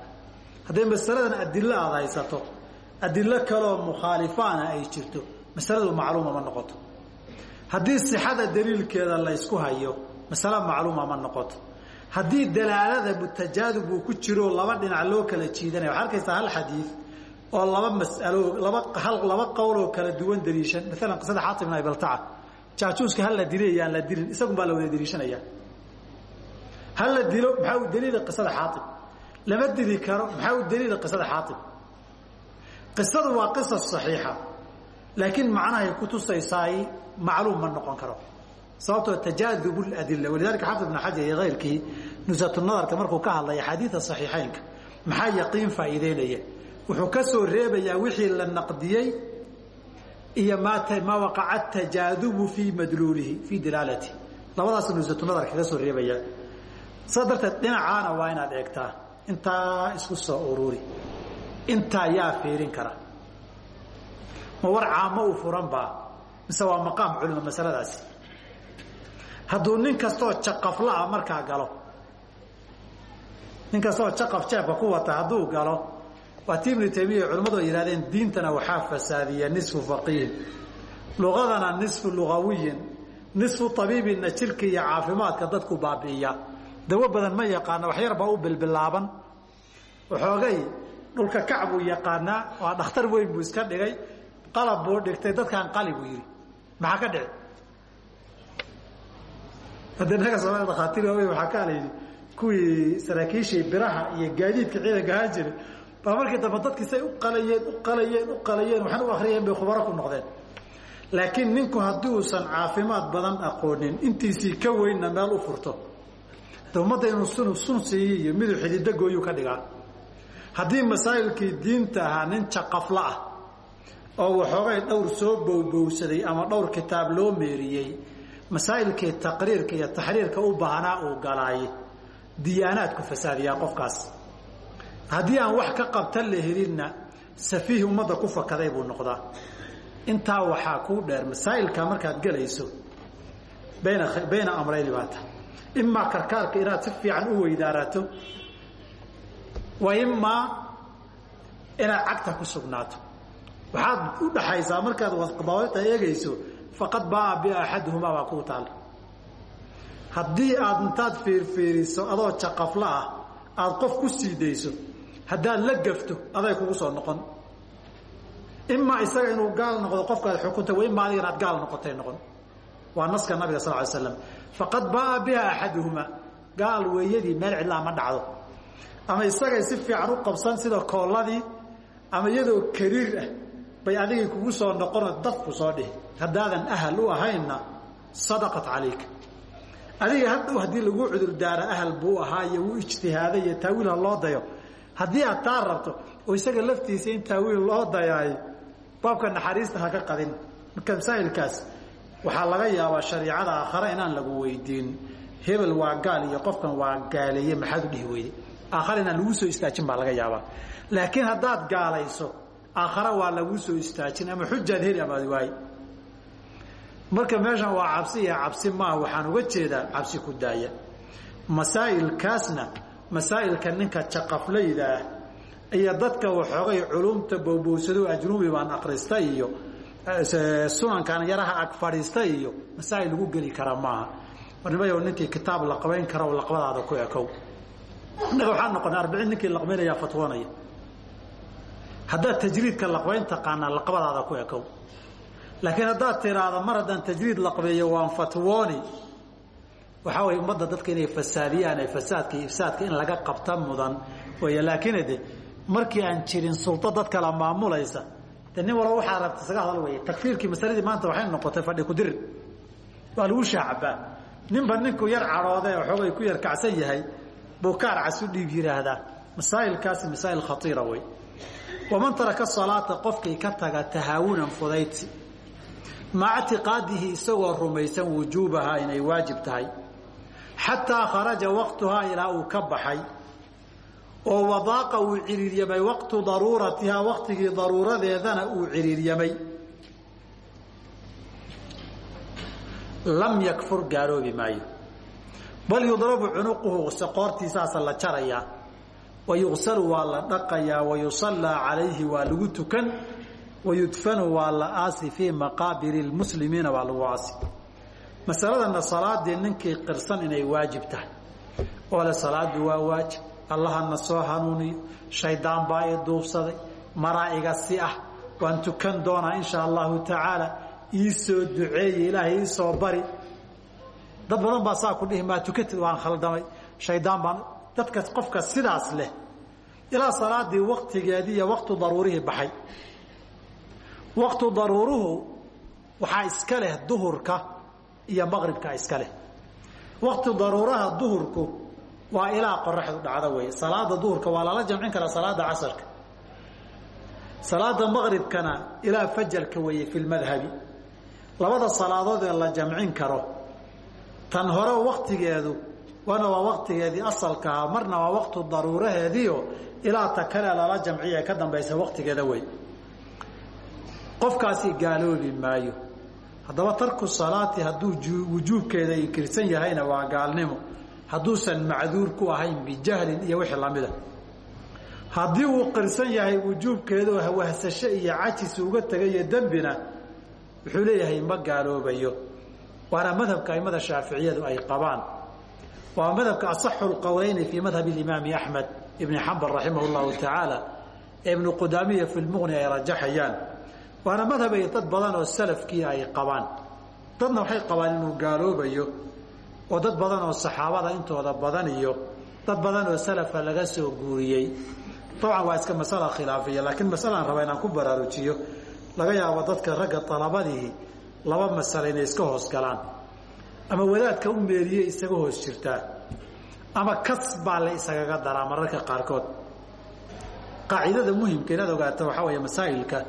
hadday masaladan adilo aada haysato adilo kaleoo mukhaalifaana ay jirto masaladu macluuma ma noqoto. Haddii sixada daliilkeeda laysku hayo masale macluuma ma noqoto. Haddii dalaalada mutajaadib uu ku jiro laba dhinac loo kala jiidanaya. Waxaa arkaysaa hal xadiid oo laba masalo laba hal laba qowloo kala duwan daliishan. Maalan qisada xaatim ibn abiltaca jaajuuska hal la dilay la dilin isagun baa la wada daliishanaya hal la dilo maxaa u daliila qisada xaatim lama dili karo maxaa u daliila qisada xaatim qisadu waa qisas saxiixa laakiin macnahay kutusaysaay macluum ma noqon karo sababtoo tajaadub adila walidalika xafid ibn xajar iyo kayrkii nusatunadarka markuu ka hadlay axaadiida saxiixeynka maxaa yaqiin faa'iideynaya wuxuu ka soo reebayaa wixii la naqdiyey iyo maa waqaca tajaadubu fii madluulihi fii dilaalati labadaas nusatunadarka kaga soo reebaya saa darteed dhinacaana waa inaad eegtaa intaa isku soo ururi intaa yaa fiirin kara. Ma war caamo u furan baa mise waa maqaam culima masaladaasi. Hadduu nin kastoo jaqafla'a markaa galo nin kastaoo jaqaf jeebka ku wata hadduu galo waa ti ibnu taymiya culimmadu ay yihahdeen diintana waxaa fasaadiya nisfu faqiihin. Luqadana nisfu lugawiyin nisfu abiibina jirka iyo caafimaadka dadku baabi'iya dawo badan ma yaqaana waxyar baa u bilbilaaban. Waxoogay dhulka kac buu yaqaanaa waa dhakhtar weyn buu iska dhigay qalab buu dhigtay dadkaan qali buu yidhi. Maxaa ka dhici? Hadda naga soomaalia dhakhaatiir waaweyn waxaa ka alayidhi kuwii saraakiishii biraha iyo gaadiidka ciidanka ahaan jiray baa markii dambe dadkii say u qalayeen u qalayeen u qalayeen waxaan u akriyeen bay khubaro ku noqdeen. Laakiin ninku haddii uusan caafimaad badan aqoonin intiisii ka weynna meel u furto ummadda inuu sun siiyi iyo miduu xidido gooyuu ka dhigaa. Haddii masaa'ilkii diinta ahaa nin ah oo waxoogay dhowr soo bowbowsaday ama dhowr kitaab loo meeriyey masaa'ilkii taqriirka iyo taxriirka u baahnaa uu galaay diyaanaadku fasaadiyaa qofkaas. Haddii aan wax ka qabtan la helinna safiih ummadda ku fakaday buu noqdaa. Intaa waxaa kuu dheer masaa'ilka markaad gelayso bayna amrayni baa tahay imaa karkaarka inaad si fiican u weydaarato wa imaa inaad cagta ku sugnaato waxaad u dhaxaysaa markaad dawaabta eegayso faqad baaa bi axaduhumaa baa kuu taal haddii aad intaad fiirfiiriso adoo jaqafla ah aada qof ku sii dayso haddaad la gafto aday kugu soo noqon imaa isaga inuu gaal noqdo qofkaad xukunta wa imaa adiga inaad gaal noqotay noqon waa naska nabiga sal ly slam faqad baaa biha axaduhumaa gaal weeyadii meel cidlaa ma dhacdo. Ama isagay si fiican u qabsan sida koolladii ama iyadoo kariir ah bay adigay kugu soo noqonoo dafku soo dhihi. Haddaadan ahal u ahaynna sadaqat calayka. Adiga hadhow haddii lagu cudurdaara ahal buu ahaa iyo ijtihaaday iyo loo dayo. Haddii aad taa oo isaga laftiisa in taawiil loo dayaay baabka naxariista ha ka qadin. Marka masaa'ilkaas waxaa laga yaabaa shariicada aakhare inaan lagu weydiin. Hebel waa gaal iyo qofkan waa gaaleeye maxaad u dhihi weyday? Aakhare inaan lagu soo istaajin baa laga yaabaa. Laakiin haddaad gaalayso aakhare waa lagu soo istaajin ama xujaad heli amaad waaye marka meeshan waa cabsi iyo cabsi maaha waxaan uga jeedaa cabsi ku daaya. Masaa'ilkaasna masaa'ilka ninka jaqaflayda ah iyo dadka waxoogay culumta bowbowsado ajnubi baan akrista iyo sunankan yaraha ag fadhiista iyo masaa'il lagu geli kara maaha. Warnimayo ninkii kitaab la qabayn kara oo laqbadaada ku ekow. Innaga waxaan noqonay arbiciin ninkii laqbaynayaa fatwoonaya. Haddaad tajriidka laqbayn taqaanaa laqbadaada ku ekow. Laakiin haddaad tiraahdo mar haddaan tajriid laqbeeyo waan fatwooni. Waxaa way ummadda dadka inay fasaadiyaan ee fasaadka iyo ifsaadka in laga qabta mudan. Way laakiin de markii aan jirin sulto dad kala maamulaysa de nin walba waxaa rabta isaga hadal wey takfiirkii masaladii maanta waxay noqotay fadhi kudirin waa lagu shaacabaa ninba ninkuu yar cadhoode oo xoogay ku yar kacsan yahay buu kaar casu dhiib yidhaahdaa masaa'ilkaasi masaa'il khatiira wey waman taraka salaata qofkii ka taga tahaawunan fudaydsi. Maca ictiqaadihi isagoo rumaysan wujuubahaa inay waajib tahay. Xataa kharaja waqtuhaa ilaa uu ka baxay oo wadaaqa uu ciriiryamay waqtu daruuratihaa waqtigii daruuradeedana uu ciriiryamay. Lam yakfur gaaloobi maayo. Bal yudrabu cunuquhu qoortiisaasa la jarayaa wa yuqsalu waa la dhaqayaa wa yusallaa calayhi waa lagu tukan wayudfanu waa la aasi fii maqaabiri lmuslimiina waa lagu aasi. Masaladana salaadii ninkii qirsan inay waajib tahay. Oo le salaadu waa waajib allahana soo hanuuniyo shaydaan baa i duubsaday. Maraa'iga si ah waan tukan doonaa insha allahu tacaala ii soo duceeye ilaahay ii soo bari. Dad badan baa saa ku dhihi maa tukatid? Waan khaldamay. Shaydaan baan dadka qofka sidaas leh ilaa salaadii waktigeedii iyo waqtu daruurihii baxay. Waqtu daruuruhu waxaa iska leh duhurka iyo maqribka iska leh. Waqti daruuraha duhurku waa ilaa qoraxdu dhacdo wey salaada duhurka waa lala jamcin karaa salaada casarka salaada maqribkana ilaa fajarka weeye fi lmadhabi labada salaadood ee la jamcin karo tan hore waktigeedu wana waa waktigeedii asalkaha marna waa waqtu daruuraheediio ilaa ta kale lala jamciya ka dambaysa waqtigeeda wey qofkaasi gaaloobi maayo. Haddaba tarku salaati hadduu wujuubkeeda inkirsan yahayna waa gaalnimo hadduusan macduur ku ahayn bijahlin iyo wixii lamida haddii uu qirsan yahay wujuubkeedu wahsasho iyo cajis uga tegayo dembina wuxuu leeyahay ma gaaloobayo. Waana madhabka aimada shaaficiyadu ay qabaan. Waa madhabka asaxu lqowleyni fii madhab imaami axmed ibni xambal raximah llahu tacaala ee ibnu qudaamiya fi lmuqni ay rajaxayaan. Waana madhab ay dad badan oo salafkii ay qabaan. Dadna waxay qabaan inuu gaaloobayo oo dad badan oo saxaabada intooda badan iyo dad badan oo salafa laga soo guuriyey. Dabcan waa iska masala khilaafiya laakiin masalaan raba inaan ku baraarujiyo. Laga yaabo dadka ragga dalabadihi laba masale inay iska hoos galaan. Ama wadaadka u meeriye isaga hoos jirtaa ama kas baa la isagaga daraa mararka qaarkood. Qaacidada muhimka inaad ogaato waxaa weeye masaa'ilka.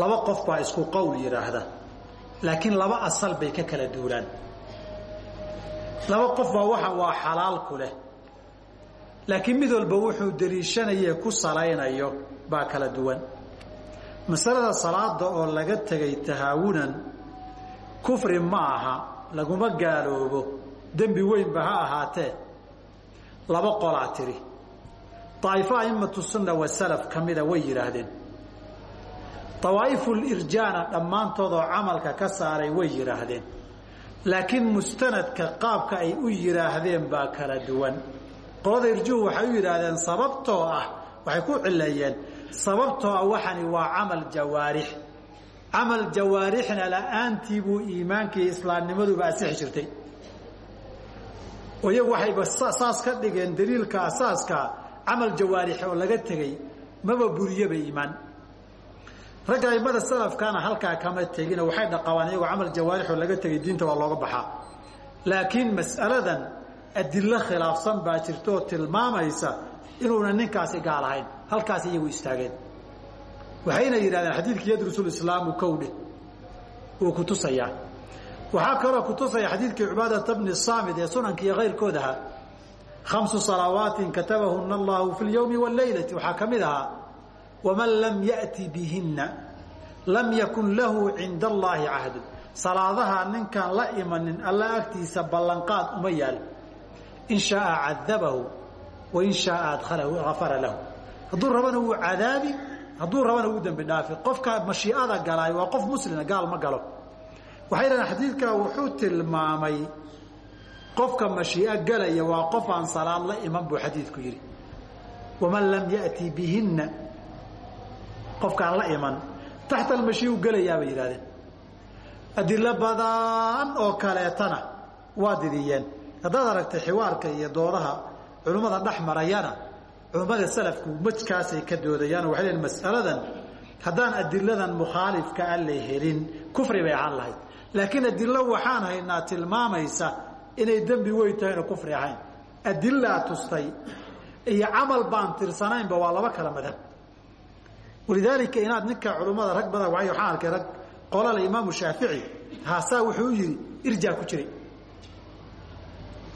Laba qof baa isku qowl yidhaahda laakiin laba asal bay ka kala duulaan laba qof baa waxa waa xalaal ku leh. Laakiin mid walba wuxuu daliishanaye ku salaynayo baa kala duwan. Masalada salaada oo laga tegay tahaawunan kufri ma aha laguma gaaloobo. Dembi weynba ha ahaatee laba qolaa tiri. Daa'ifo a'immatu sunna wasalaf ka mida way yidhaahdeen dawaa'ifulirjaana dhammaantoodoo camalka ka saaray way yidhaahdeen laakiin mustanadka qaabka ay u yidhaahdeen baa kala duwan. Qolada irjuhu waxay u yidhaahdeen sababtoo ah waxay ku cileeyeen sababtoo ah waxani waa camal jawaarix. Camal jawaarixna la'aantii buu iimaanka iyo islaamnimaduba asixi jirtay. Oo iyagu waxayba saas ka dhigeen daliilka asaaska camal jawaarix oo laga tegey maba buriyaba iimaan ragga aimada salafkaana halkaa kama tegino waxay dhaqabaan iyagoo camal jawaarix oo laga tegay diinta waa looga baxaa. Laakiin mas'aladan adilo khilaafsan baa jirta oo tilmaamaysa inuuna ninkaasi gaal ahayn halkaas iyagu istaageen. Waxayna yidhahdeen xadiidkii yadrusulislaamu kowdhe wuu ku tusayaa. Waxaa kaloo ku tusaya xadiidkii cubaadata bni saamid ee sunanka iyo kayrkood ahaa khamsu salawaatin katabahuna allahu fi lyowmi wاleylati waxaa ka mid waman lam yأti bihina lam yakun lahu cinda allahi cahdu salaadaha ninkaan la imanin alla agtiisa ballanqaad uma yaal in shaaa cadabahu wain shaaa adkhalahu afara lahu hadduu rabana wuu cadaabi hadduu rabana wuu dembi dhaafi qofka mashiicada galaay waa qof muslima gaal ma galo waxay dhahdeen xadiidkaa wuxuu tilmaamay qofka mashiico galaya waa qof aan salaad la iman buu xadiidku yidhi waman lam yأti bihina qofkaan la iman taxta almashiiu gelayaa bay yidhahdeen adilo badan oo kaleetana waa didiyeen. Haddaad aragtay xiwaarka iyo doodaha culimmada dhex marayana culimmada salafku majkaasay ka doodayaan waxay leeyiin mas'aladan haddaan adiladan mukhaalifka a la helin kufri bay ahaan lahayd. Laakiin adilo waxaan haynaa tilmaamaysa inay dembi weyn tahayna kufri ahayn. Adilaa tustay iyo camal baan tirsanaynba waa laba kala madhab walidaalika inaad ninka culimmada rag badan waay waxaan arkay rag qolala imaamu shaafici haasaa wuxuu u yidhi irjaa ku jiray.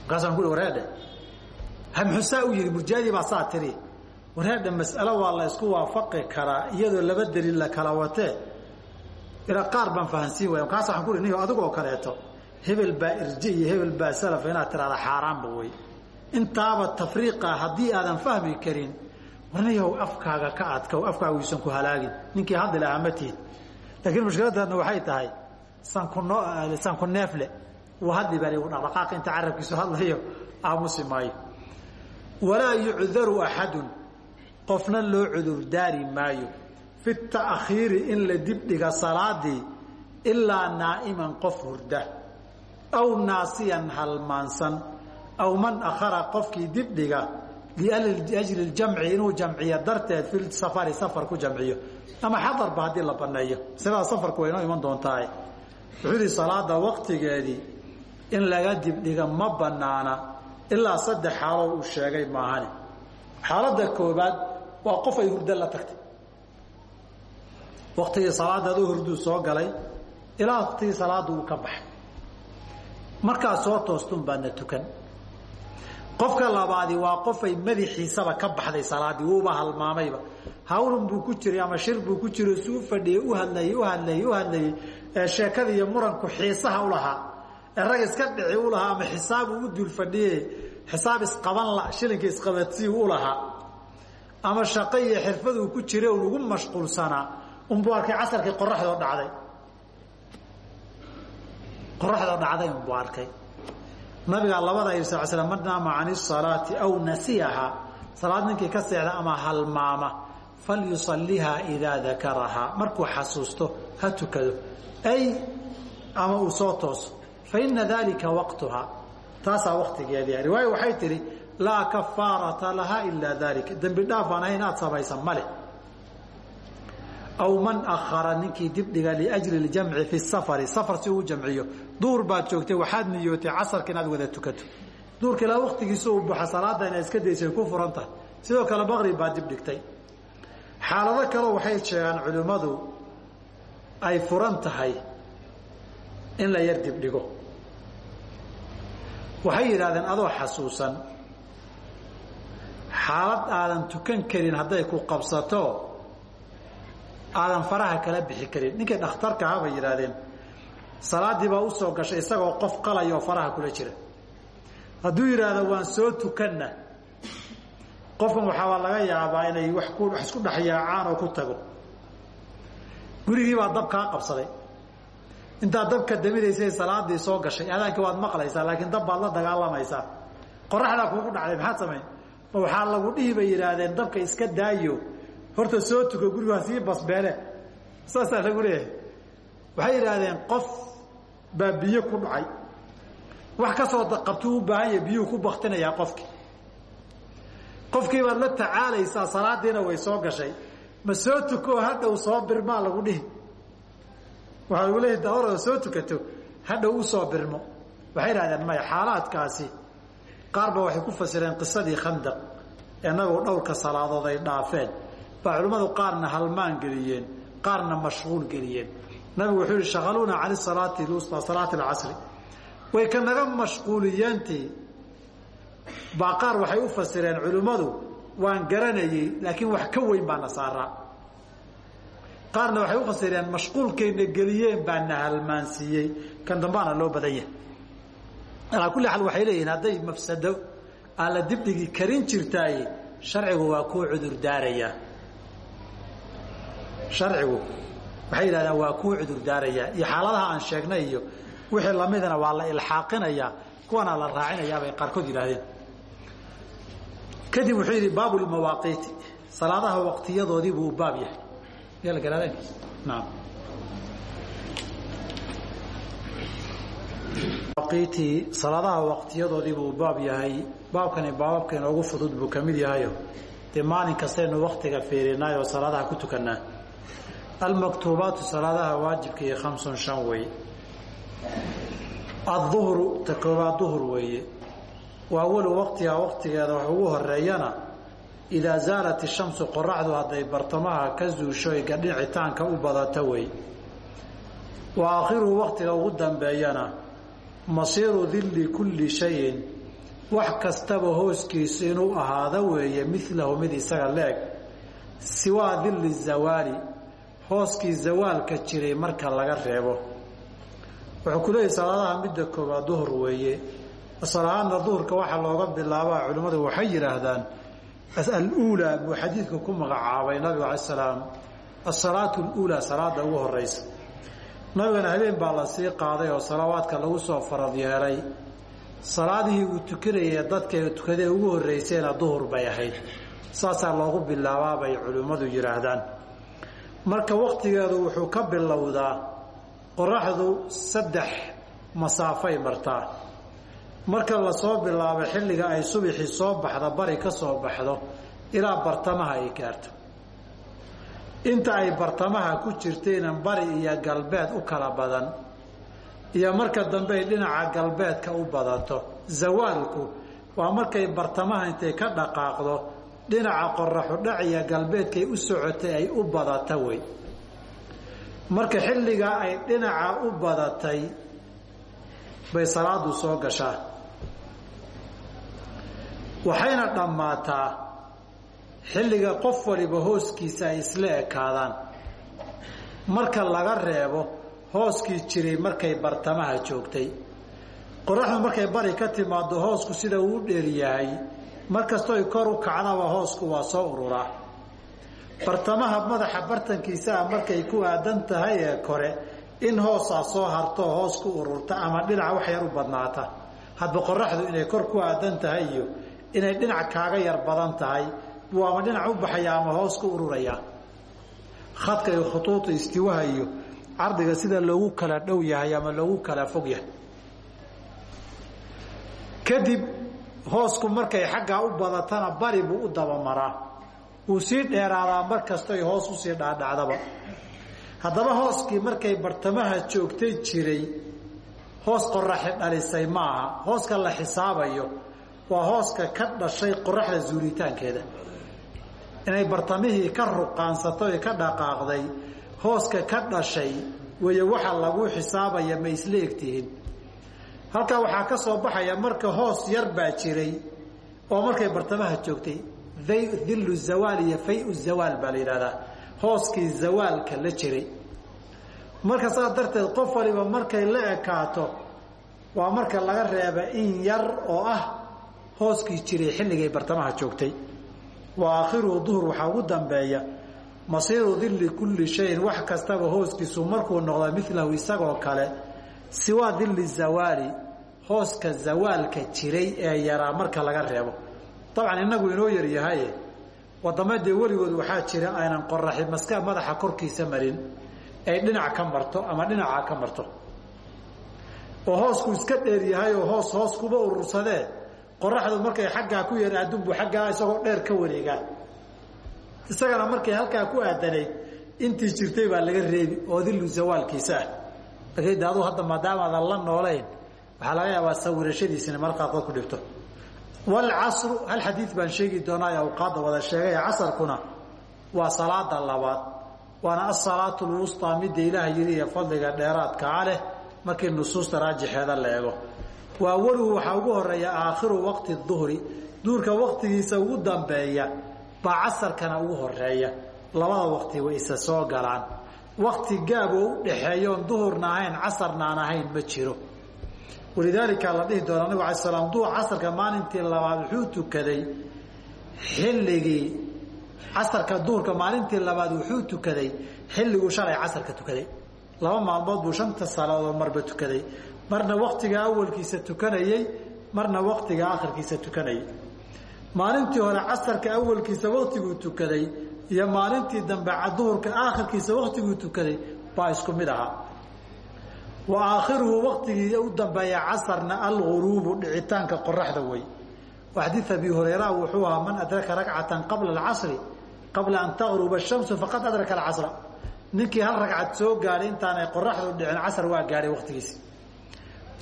Markaasaan ku wareedhe muxuusaa u yidhi murjadii baa saa tiri wareedhe mas'alo waa la isku waafaqi karaa iyadoo laba daliil la kala watee ila qaar baan fahansiin waya markaas waxaan ku hi niyo adigoo kaleeto. Hebel baa irje iyo hebel baa salafa inaad tiraada xaaraanba wey intaaba tafriiqa haddii aadan fahmi karin warnayahow afkaaga ka adkow afkaaga yuusan ku halaagin. Ninkii hadli lahaa ma tihid laakiin mushkiladdaadna waxay tahay sanku noo sanku neefle. Wuu hadli baa ligu dhaqdhaqaaq inta carabkiisu hadlayo aamusi maayo walaa yucdaru axadun. Qofna loo cudurdaari maayo. Fi ta'khiiri in la dibdhiga salaadii ilaa naa'iman qof hurda. Aw naasiyan halmaansan. Aw man akhara qofkii dibdhiga liajli ljamci inuu jamciyo darteed fi safari safar ku jamciyo ama xadarba haddii la baneeyo masalada safarku way inoo iman doontaa wuxuu yihi salaada waqtigeedii in laga dibdhiga ma banaana ilaa saddex xaaloo uu sheegay maahane xaaladda koobaad waa qof ay hurdo la tagtay waqtigii salaada aduu hurduu soo galay ilaa waqtigii salaada uu ka baxay markaa soo toostun baadna tukan qofka labaadi waa qofay madaxiisaba ka baxday salaadii wuuba halmaamayba. Hawlun buu ku jiray ama shir buu ku jiro si fadhiyey u hadlayey u hadlayey u hadlayey ee sheekada iyo muranku xiisaha u lahaa. Ee rag iska dhici u lahaa ama xisaabu u dul fadhiye xisaab isqaban la shilinka isqabadsii u lahaa. Ama shaqo iyo xirfaduu ku jira ugu mashquulsanaa. Unbuu arkay casarkii qoraxdoo dhacday. Qoraxda dhacday unbuu arkay nabigaa labada yidhi sal slam man can isalaati aw nasiyahaa salaad ninkii ka seexda ama halmaama falyusalihaa idaa dakarahaa markuu xasuusto ha tukado. Ay ama uu soo tooso. Faina dalika waqtuhaa taasaa waktigeedii riwaaya waxay tidhi laa kafaarata lahaa ilaa dalika dembi dhaaf aan ahayn inaad samaysa male aw man akhara ninkii dibdhiga liajli ljamci fi safari safar si uu jamciyo duur baad joogtay waxaad niyootay casarka inaad wada tukato duurka ilaa waktigiisa uu buxa salaada inaad iska daysay ku furan tahay sidoo kale maqrib baad dibdhigtay xaalado kale waxay sheegaan culimmadu ay furan tahay in la yar dibdhigo waxay yidhahdeen adoo xasuusan xaalad aadan tukan karin hadday ku qabsato aadan faraha kala bixi karin. Ninkii dhakhtarka aha bay yidhaahdeen. Salaaddii baa soo gashay isagoo qof qalaya oo faraha kula jira. Hadduu yidhaahdo waan soo tukanna. Qofkan waxaabaa laga yaabaa inay wax ku wax isku dhex yaacaan oo ku tago. Gurigii baa dab kaa qabsaday. Intaad dabka daminaysay salaadii soo gashay. Adaankii waad maqlaysaa laakiin dab baad la dagaalamaysaa qoraxdaa kuugu dhacday maxaad samayn? Ma waxaa lagu dhihi bay yidhaahdeen dabka iska daayo horta soo tuko gurigaa sii basbeele. Saasaa lagu leeyahay. Waxay yidhaahdeen qof baa biyo ku dhacay. Wax ka soo qabtuu u baahan yahay ku baktinayaa qofkii. Qofkii baad la tacaalaysaa salaadiina way soo gashay. Ma soo tuko hadhow soo birmaa lagu dhihi. Waxaa lagu leeyahy daorada soo tukato hadhow u soo birmo. Waxay idhahdeen maya xaalaadkaasi. Qaar ba waxay ku fasireen qisadii khandaq. Inagoo dhowrka salaadood ay dhaafeen baa culimmadu qaarna halmaan geliyeen qaarna mashquul geliyeen. Nabigu wuxuu yihi shaqaluuna can salaati lwusta salaati alcasri. Way ka naga mashquuliyeentii baa qaar waxay u fasireen culimmadu waan garanayey laakiin wax ka weyn baana saaraa qaarna waxay u fasireen mashquulkayna geliyeen baa na halmaansiiyey. Kan dambaana loo badan yahay. Alaa kulli xaal waxay leeyihiin hadday mafsado aan la dibdhigi karin jirtaay sharcigu waa kuu cudur daarayaa sharcigu waxay yidhahdaan waa kuu cudur daarayaa iyo xaaladaha aan sheegnay iyo wixii lamidana waa la ilxaaqinayaa kuwana la raacinayaa bay qaarkood yidhaahdeen. Kadib wuxuu yidhi baabu lmawaaqiiti salaadaha waqtiyadoodii buu baab yahay. Miyaa la garaadeen? Naam. Waqiti salaadaha waqtiyadoodii buu baab yahay. Baabkani baababka inoogu fudud buu ka mid yahayo dee maalin kastaynu waktiga fiirinaay oo salaadaha ku tukanaa almaktuubaatu salaadaha waajibka iyo khamsun shan weeye adduhru ta koobaad duhur weeye wa awalu waqtihaa waqtigeeda wax ugu horeeyana idaa zaalat ishamsu qoraxdu hadday bartamaha ka zuusho ay gadhicitaanka u badata wey wa aakhiruhu waqtiga ugu dambeeyana masiiru dilli kulli shayin wax kastaba hooskiisu inuu ahaado weeye milahu mid isaga leeg siwaa dilli zawaali hooskii zawaalka jiray marka laga reebo. Wuxuu ku leeyahy salaadaha midda koobaad duhur weeye. Asalahaadna duhurka waxaa looga bilaabaa culimmadu waxay yidhaahdaan aluulaa buu xadiidku ku magacaabay nabigu alay salaam. Asalaatu luulaa salaada ugu horeysa nabigana habeen baa la sii qaaday oo salawaadka lagu soo farad yeelay. Salaadihii uu tukanayay dadka tukadee ugu horreysayna duhur bay ahayd. Saasaa loogu bilaabaa bay culimmadu yidhaahdaan marka waktigeedu wuxuu ka bilowdaa qoraxdu saddex masaafay martaa. Marka la soo bilaabo xilliga ay subixii soo baxda bari ka soo baxdo ilaa bartamaha ay gaarto. Inta ay bartamaha ku jirtayna bari iyo galbeed u kala badan iyo marka dambe ay dhinaca galbeedka u badato. Zawaalku waa markay bartamaha intay ka dhaqaaqdo dhinaca qoraxudhac iyo galbeedkay u socotay ay u badata wey. Marka xilligaa ay dhinaca u badatay bay salaadu soo gashaa. Waxayna dhammaataa xilliga qof waliba hooskiisa ay isla ekaadaan. Marka laga reebo hooskii jiray markay bartamaha joogtay. Qoraxdu markay bari ka timaado hoosku sida uu u dheeryahay markastooy kor u kacdaba hoosku waa soo ururaa. Bartamaha madaxa bartankiisaa markay ku aadan tahay ee kore in hoosaa soo harto hoos ku ururta ama dhinaca wax yar u badnaata. Hadba qoraxdu inay kor ku aadan tahay iyo inay dhinac kaaga yar badan tahay buu ama dhinac u baxaya ama hoos ku ururaya? Khadka iyo khutuuda istiwaha iyo cardiga sida loogu kala dhow yahay ama loogu kala fog yahay. Kadib hoosku markay xaggaa u badatana bari buu u dabamaraa wuu sii dheeraadaa mar kastoy hoos u sii dhaadhacdaba. Haddaba hooskii markay bartamaha joogtay jiray hoos qoraxi dhalisay maaha. Hooska la xisaabayo waa hooska ka dhashay qoraxda zuulitaankeeda inay bartamihii ka ruqaansato ee ka dhaqaaqday hooska ka dhashay weeye waxa lagu xisaabaya ma isla egtihiin halkaa waxaa ka soo baxaya marka hoos yar baa jiray oo markay bartamaha joogtay. Dillu zawaal iyo fayu zawaal baa la yidhahdaa. Hooskii zawaalka la jiray. Marka saas darteed qof waliba markay la ekaato waa marka laga reeba in yar oo ah hooskii jiray xilligay bartamaha joogtay. Wa aakhiruhu duhur waxaa ugu dambeeya. Masiiru dilli kulli shayin wax kastaba hooskiisu markuu noqdo milahu isagoo kale siwaa dilli zawaali hooska zawaalka jiray ee yaraa marka laga reebo. Dabcan innagu inoo yaryahaye waddamadee weligood waxaa jira aynan qoraxi maska madaxa korkiisa marin ay dhinac ka marto ama dhinaca ka marto. Oo hoosku iska dheer yahay oo hoos hoos kuba urursadee qoraxdu markay xaggaa ku yar aadunbu xaggaa isagoo dheer ka wareegaa. Isagana markay halkaa ku aadanayd intii jirtay baa laga reebi oo dillu zawaalkiisa ah laakiin de aduu hadda maadaamaadan la noolayn waxaa laga yaabaa sawirashadiisina mar qaarkood ku dhibto. Walcasru hal xadiid baan sheegi doonaa ee awqaadda wada sheegay ee casarkuna waa salaada labaad. Waana asalaatu lwusطaa midda ilaah yidhi ee fadliga dheeraadkaa leh markii nusuusta raajixeeda la eego. Wa awaluhu waxaa ugu horreeya aakhiru waqti duhri. Duhurka waqtigiisa ugu dambeeya baa casarkana ugu horreeya labada waqti way isa soo galaan waqti gaab oo u dhaxeeya oon duhurna ahayn casarna ma jiro. Walidaalika la dhihi doona nabigu alay slam duhur casarka maalintii labaad wuxuu tukaday. Xilligii casarka duhurka maalintii labaad wuxuu tukaday. Xilliguu shalay casarka tukaday. Laba maalmood buu shanta salaadood marba tukaday. Marna waktiga awalkiisa tukanayey marna waktiga akhirkiisa tukanayay maalintii hore casarka awalkiisa waktiguu tukaday iyo maalintii dambe duhurka aakhirkiisa waktiguu tukaday baa isku mid ahaa wa aakhiruhu waktigii u dambeeya casarna alguruubu dhicitaanka qoraxda wey xadiid abi hurayra wuxuu ahaa man adraka rakcatan qabla alcasri qabla an taqruba shamsu faqad adraka alcasra. Ninkii hal ragcad soo gaadhay intaanay qoraxdu dhicin casar waa gaadhay waktigiisi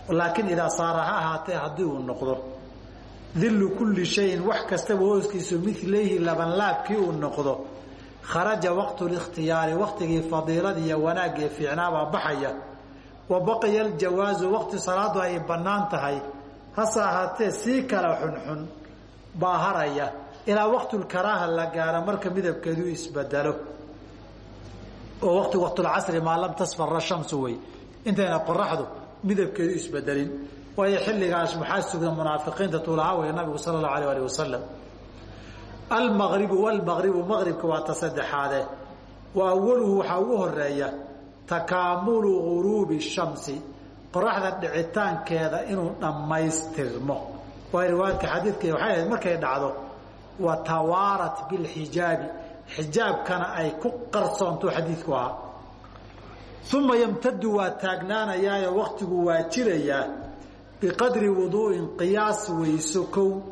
laakiin idaa saara ha ahaatee haddii uu noqdo dillu kulli shayin wax kastaba hooskiisu milayhi labanlaabkii uu noqdo. Kharaja waqtu likhtiyaari waktigii fadiilada iyo wanaagii fiicnaabaa baxaya. Wa baqiya aljawaazu waqti salaadu ay bannaan tahay. Hase ahaatee sii kala xunxun baa haraya ilaa waqtulkaraaha la gaaro marka midabkeedu isbedelo oo waqti waqtulcasri maa lam tasfara shamsu wey. Intayna qoraxdu midabkeedu isbedelin waayo xilligaas maxaa sugan munaafiqiinta tuulahaa wey nabigu sala allahu alayh alih wasalam almaqribu walmaqribu maqribka waa ta wa awaluhu waxaa ugu horreeya takaamulu guruubi shamsi qoraxda dhicitaankeeda inuu dhammaystirmo. Waayo riwaayadka xadiidka waxay ahayd markay dhacdo wa tawaarat bilxijaabi xijaabkana ay ku qarsoonto xadiidku ahaa. Uma yamtadu waa taagnaanayaayo waktigu waa jirayaa biqadri wuduu'in qiyaas weyso kow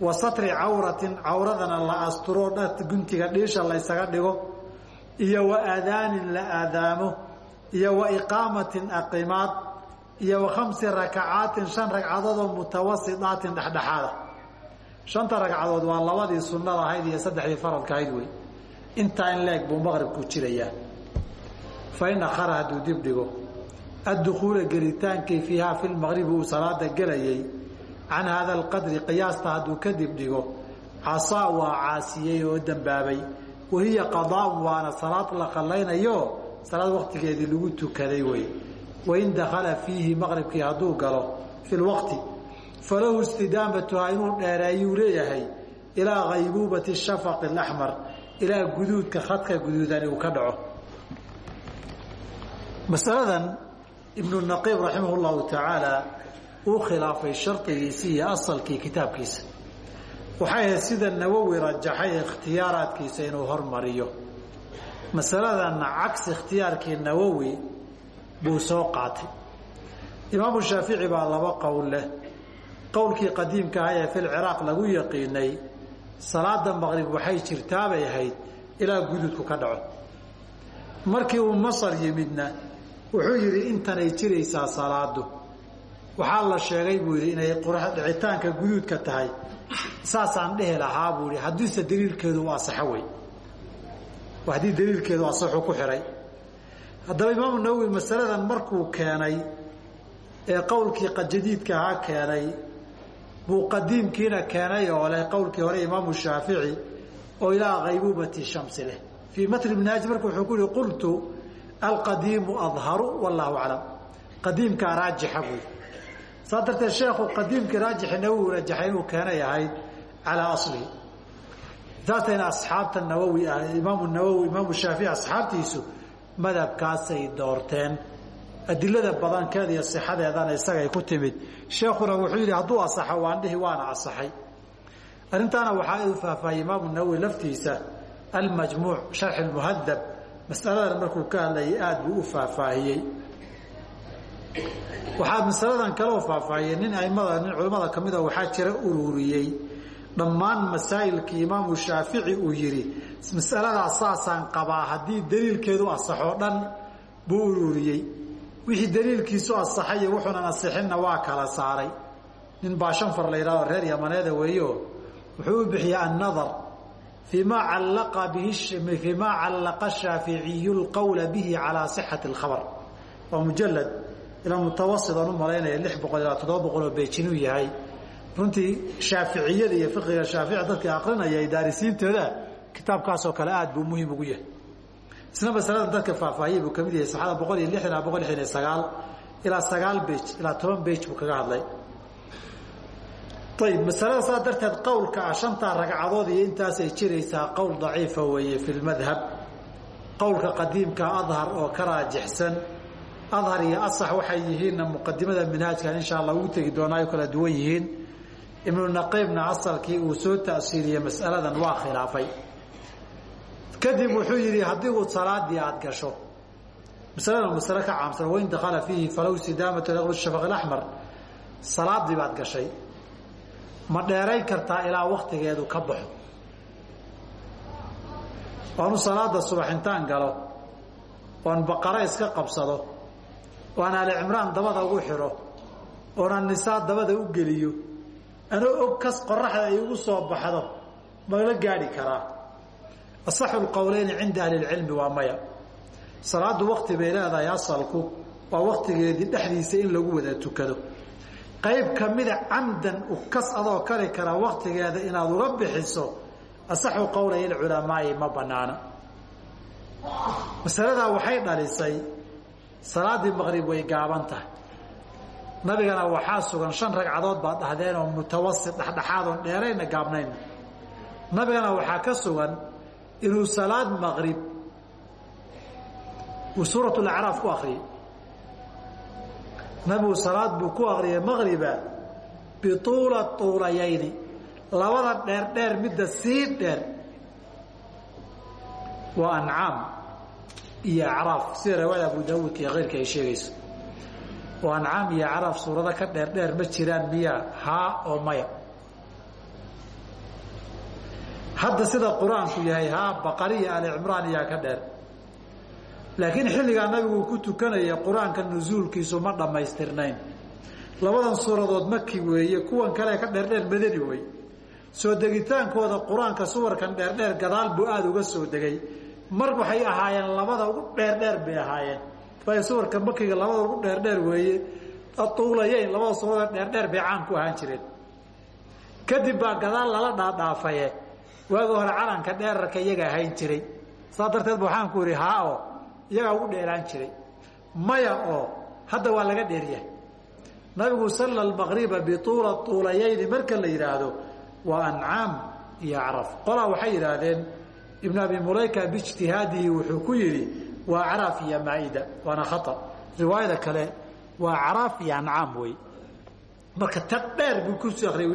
wa satri cawratin cawradana la asturo guntiga dhiisha laysaga dhigo iyo wa aadaanin la aadaamo iyo wa iqaamatin aqimaad iyo wa khamsi rakacaatin shan ragcadood oo mutawasidaatin dhexdhexaada. Shanta ragcadood waa labadii sunnada ahayd iyo saddexdii faradka ahayd wey. Intaa in leeg buu maqribku jirayaa addukuula gelitaankii fiihaa fi lmaqribi uu salaada gelayay can haada alqadri qiyaasta hadduu kadib dhigo casaa waa caasiyey oo dembaabay wahiya qadaaun waana salaad la qallaynayo salaad waqtigeedii lagu tukaday wey wain dakhala fiihi maqribkii hadduu galo fi lwaqti falahu istidaamatuhaa inuu dheereeyuu leeyahay ilaa haybuubati shafaqi alaxmar ilaa guduudka khadka guduudani uu ka dhaco masaladan ibnu naqiib raximah llahu tacaala uu khilaafay shardigiisii iyo asalkii kitaabkiisa. Waxay ahayd sida nawowi rajaxay ikhtiyaaraadkiisa inuu hormariyo. Masaladanna cagsi ikhtiyaarkii nawowi buu soo qaatay. Imaamu shaafici baa laba qowl leh. Qowlkii qadiimka ah ee fil ciraaq lagu yaqiinay salaada maqrib waxay jirtaabay ahayd ilaa gududku ka dhaco. Markii uu masar yimidna wuxuu yidhi intanay jiraysaa salaadu waxaa la sheegay buu yidhi inay dhicitaanka guduudka tahay. Saasaan dhehi lahaa buu yidhi haddiise daliilkeedu u asaxo wey haddii daliilkeedu asaxu ku xihay haddaba imaamu nawowi masaladan markuu keenay ee qowlkii jadiidka ahaa keenay buu qadiimkiina keenay oo leh qowlkii hore imaamu shaafici oo ilaa kaybubati shamsi leh. Fii matni minhaaj marka wuxuu ku yihi qultu alqadiimu adharu wallahu aclam. Qadiimkaa raajixa buy saa darteed sheekhu qadiimkii raajixi nawowi rajaxay inuu keenay ahayd calaa aslihi saasayna asxaabta nawowi ah imaamu nawowi imaamu shaafici asxaabtiisu madhabkaasay doorteen. Adilada badankeeda iyo sixadeedana isagay ku timid. Sheekuna wuxuu yidhi hadduu asaxo waan dhihi waana asaxay. Arrintaana waxaa u faahfaahiyey imaamu nawowi laftiisa almajmuuc sharxi lmuhadab masaladan markuu ka hadlayay aada buu u faahfaahiyey waxaa masaladan kaloo faahfaahiyey nin aimada nin culimmada ka mida waxaa jira ururiyey. Dhammaan masaa'ilkii imaamu shaafici uu yidhi masaladaa saasaan qabaa haddii daliilkeedu asaxoo dhan buu ururiyey. Wixii daliilkiisu asaxay iyo wuxuunan waa kala saaray. Nin baashanfar la yidhahdo reer yamaneeda weeyo wuxuu u bixiyey annadar maa callaqa bihi fii maa callaqa shaaficiyu lqowla bihi calaa sixati alkhabar. Waa mujalad ilaa mutawasit aan u malaynaya lix boqol ilaa toddoba boqol oo beejinuu yahay. Runtii shaaficiyada iyo fiqiga shaafici dadka aqrinaya daarisiintooda kitaabkaasoo kale aad buu muhiim ugu yahay. Isna masaladan dadka faahfaahiyey buu ka mid yahay saxada boqol iyo lixdan ilaa boqol lixdan iyo sagaal ilaa sagaal bej ilaa toban bej buu kaga hadlay ayib masalada saa darteed qowlka ah shantaa ragcadood iyo intaasay jiraysaa qowl daciifa weeye fi lmadhab. Qowlka qadiimka adhar oo ka raajixsan. Adhar iyo asax waxay yihiinna muqadimada minhaajkan insha allah ugu tegi doonaa ay kala duwan yihiin. Ibnu naqiibna asalkii uu soo ta'siiliyey mas'aladan waa khilaafay. Kadib wuxuu yidhi haddii uu salaadii aada gasho masaladan masale ka caamsan wain dakala fiihi falow sidaamatu yaqlu shafaq alaxmar salaadii baad gashay ma dheerayn kartaa ilaa waktigeedu ka baxo? Oanu salaada subax intaan galo oon baqaro iska qabsado oan ali cimraan dabada ugu xidho oonaan nisaa dabada u geliyo anoo og kas qoraxda ay ugu soo baxdo mala gaadhi karaa? Asaxu lqowleyni cinda ahli lcilmi waa maya. Salaaddu wakti bay leedahay asalku waa waktigeedii dhexdiisa in lagu wada tukado qayb kamida camdan ukas adoo kari kara waktigeeda inaad uga bixiso asaxu qowlay culamaai ma banaana masaladaa waxay dhalisay salaadii maqrib way gaaban tahay. Nabigana waxaa sugan shan ragcadood baad dhahdeen oo mutawasit dhexdhexaad oon dheerayna gaabnayn. Nabigana waxaa ka sugan inuu salaad maqrib uu suurat lacraaf ku akriyey nabigu salaad buu ku akriyay maqriba bituula tuulayayni. Labada dheer dheer midda sii dheer. Waa ancaam iyo acraaf. Sida riwaayada abu daawuudka iyo keyrka ay sheegayso. Oo ancaam iyo acraaf suurado ka dheer dheer ma jiraan miyaa haa oo maya. Hadda sida qur'aanku yahay haa baqari iyo ali cimraan iyaa ka dheer laakiin xilligaa nabigu ku tukanaya qur'aanka nusuulkiisu ma dhammaystirnayn. Labadan suuradood maki weeye kuwan kale ka dheerdheer madani wey soo degitaankooda qur'aanka suwarkan dheerdheer gadaal buu aada uga soo degay. Mar waxay ahaayeen labada ugu dheerdheer bay ahaayeen. Waayo suwarka makiga labada ugu dheerdheer weeye atuulayeyn labada suuradood dheerdheer bay caan ku ahaan jireen. Kadib baa gadaal lala dhaadhaafaye waagi hore calanka dheerarka iyaga ahayn jiray. Saa darteed ba waxaan ku idhi haa oo iyagaa ugu dheeraan jiray. Maya oo hadda waa laga dheeryahay nabigu salla almaqriba bituula tuulayayni marka la yidhaahdo waa ancaam iyo acraf qolaa waxay yidhaahdeen ibnu abi mulayka biijtihaadihi wuxuu ku yidhi waa acraaf iyo maa'ida waana khata. Riwaayada kale waa acraaf iyo ancaam wey. Marka tag dheer buu ku akhriyay